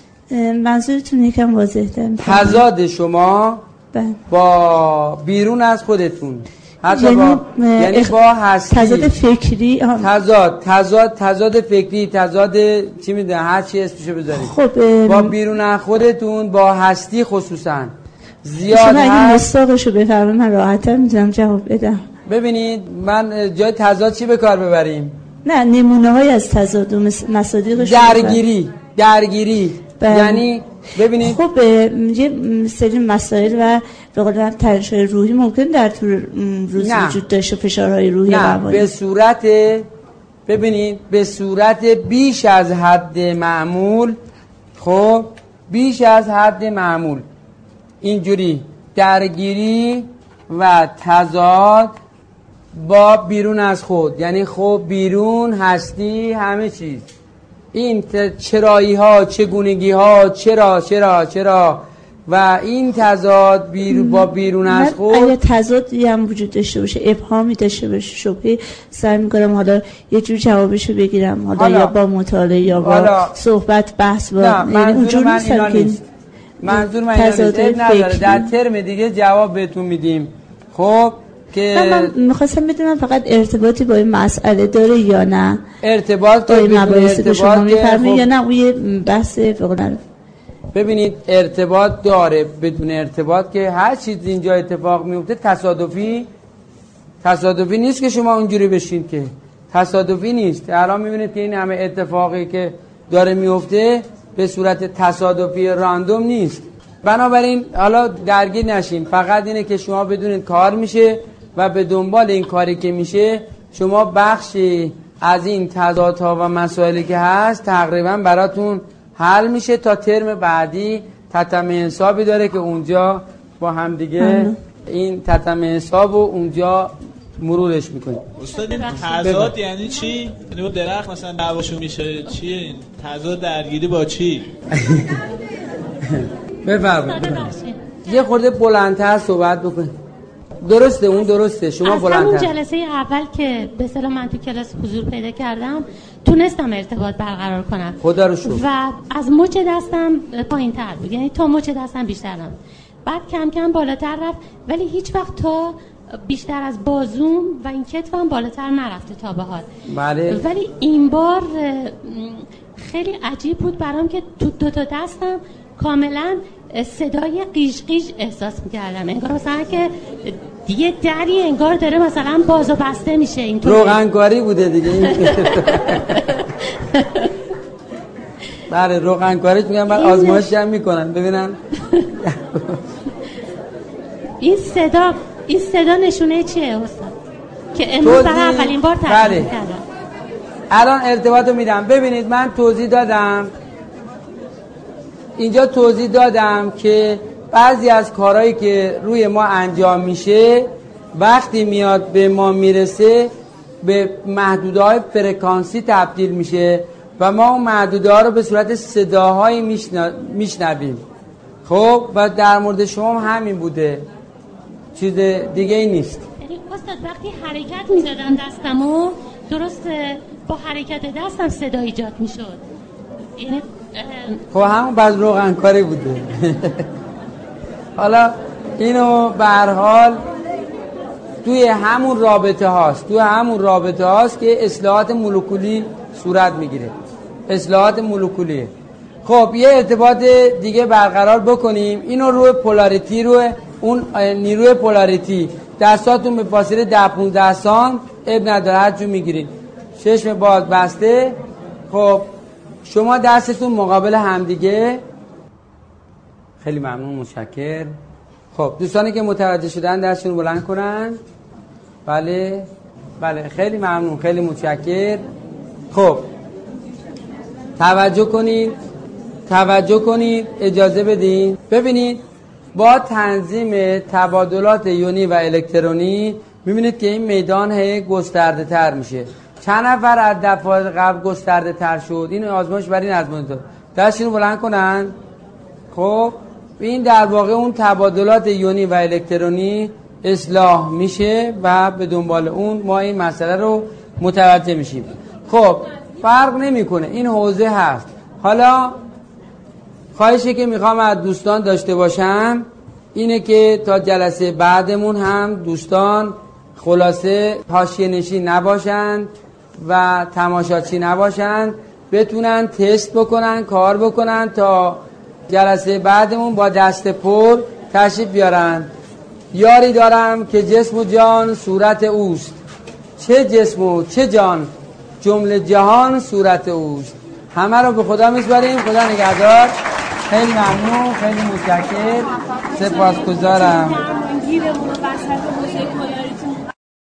منظورتون یکم واضح تضاد شما بله. با بیرون از خودتون. حتی یعنی، با یعنی اخ- با هستی. تضاد فکری. تضاد تضاد تضاد فکری تضاد چی می‌دونم هر چی اسمشو بذارید. خب با بیرون از خودتون با هستی خصوصا. زیاد شما اگه مستاقشو بفرمایید من راحتر می‌تونم جواب بدم. ببینید من جای تضاد چی به کار ببریم؟ نه نمونه های از تضاد و مصادیقش درگیری درگیری. یعنی ببینید خب یه سری مسائل و به قول من روحی ممکن در طول روز نه. وجود داشته فشارهای روحی نه روانی. به صورت ببینید به صورت بیش از حد معمول خب بیش از حد معمول. اینجوری درگیری و تضاد با بیرون از خود. یعنی خب بیرون هستی همه چیز. این چرایی ها چگونگی ها چرا چرا چرا؟ و این تضاد بیر با بیرون از خود اگه تضادی هم وجود داشته باشه ابهامی داشته باشه شبهه سعی می‌کنم حالا یه جور جوابشو بگیرم. حالا, حالا- یا با مطالعه یا با حالا- صحبت بحث با نه یعنی منظور من اینا نیست. منظور من اینا نیست. نداره. در ترم دیگه جواب بهتون میدیم. خب؟ که من می‌خواستم بدونم فقط ارتباطی با این مسئله داره یا نه. ارتباط با این بدون مباحثی که شما میفرمایید خب. یا نه؟ اون یه بحث بقولن ببینید ارتباط داره بدون ارتباط که هر چیز اینجا اتفاق میفته تصادفی تصادفی نیست که شما اونجوری بشین که. تصادفی نیست. الان می‌بینید که این همه اتفاقی که داره میفته به صورت تصادفی راندوم نیست. بنابراین حالا درگیر نشین. فقط اینه که شما بدونید کار میشه. و به دنبال این کاری که میشه شما بخشی از این تضادها و مسائلی که هست تقریبا براتون حل میشه تا ترم بعدی تتم حسابی داره که اونجا با همدیگه ممنون. این تتم حساب و اونجا مرورش می‌کنیم استاد این تضاد یعنی چی؟ یعنی با درخت مثلا دعواشون میشه چیه این؟ تضاد درگیری با چی؟ بفرمایید. یه خورده بلندتر صحبت بکن درسته اون درسته. شما از همون بلندتر جلسه اول که به اصطلاح من تو کلاس حضور پیدا کردم تونستم ارتباط برقرار کنم. خدا رو شکر. و از مچ دستم پایین تر بود. یعنی تا مچ دستم بیشتر نبود. بعد کم کم بالاتر رفت. ولی هیچ وقت تا بیشتر از بازوم و این کتفم بالاتر نرفته تا به حال. بله. ولی این بار خیلی عجیب بود برام که تو دو تا دستم کاملا صدای قیش قیش احساس می‌کردم. انگار مثلا که یه دری انگار داره مثلا باز و بسته میشه اینطور روغنکاری بوده دیگه. این بله روغنکاریش میگن بعد آزمایش هم می‌کنن ببینن. این صدا این صدا نشونه چیه استاد؟ که امروز برای اولین بار بله. تجربه کردم. الان ارتباط رو میدم. ببینید من توضیح دادم. اینجا توضیح دادم که بعضی از کارهایی که روی ما انجام میشه وقتی میاد به ما می‌رسه به محدوده های فرکانسی تبدیل میشه و ما اون محدوده ها رو به صورت صداهایی میشنویم. خب و در مورد شما هم همین بوده. چیز دیگه ای نیست. یعنی استاد وقتی حرکت می‌دادم دستمو درست با حرکت دستم صدا ایجاد می‌شد. یعنی خب همون بعد روغن کاری بوده. حالا اینو به حال توی همون رابطه هاست توی همون رابطه هاست که اصلاحات مولکولی صورت می‌گیره. اصلاحات مولکولیه. خب یه ارتباط دیگه برقرار بکنیم. اینو روی پولاریتی روی اون نیروی پولاریتی. دستاتون به فاصله 10 15 سان اب نداره هر جو می‌گیرید. چشم باز بسته. خب شما دستتون مقابل همدیگه. خیلی ممنون متشکر خب دوستانی که متوجه شدن دستشون بلند کنن. بله بله خیلی ممنون خیلی متشکر خب توجه کنید توجه کنید اجازه بدین. ببینید با تنظیم تبادلات یونی و الکترونی می‌بینید که این میدان هی گسترده تر میشه. چند نفر از دفعات قبل گسترده تر شد؟ این آزمایش برای این آزمایش. دستشون بلند کنن. خب این در واقع اون تبادلات یونی و الکترونی اصلاح میشه و به دنبال اون ما این مسئله رو متوجه میشیم. خب فرق نمی‌کنه این حوزه هست. حالا خواهشی که می‌خوام از دوستان داشته باشم اینه که تا جلسه بعدمون هم دوستان خلاصه حاشیه نشین نباشند و تماشاچی نباشند بتونن تست بکنن کار بکنن تا جلسه بعدمون با دست پر تشریف بیارن یاری دارم که جسم و جان صورت اوست. چه جسم و چه جان جمله جهان صورت اوست. همه رو به خدا میسپاریم. خدا نگهدار. خیلی ممنون. خیلی متشکر سپاسگزارم.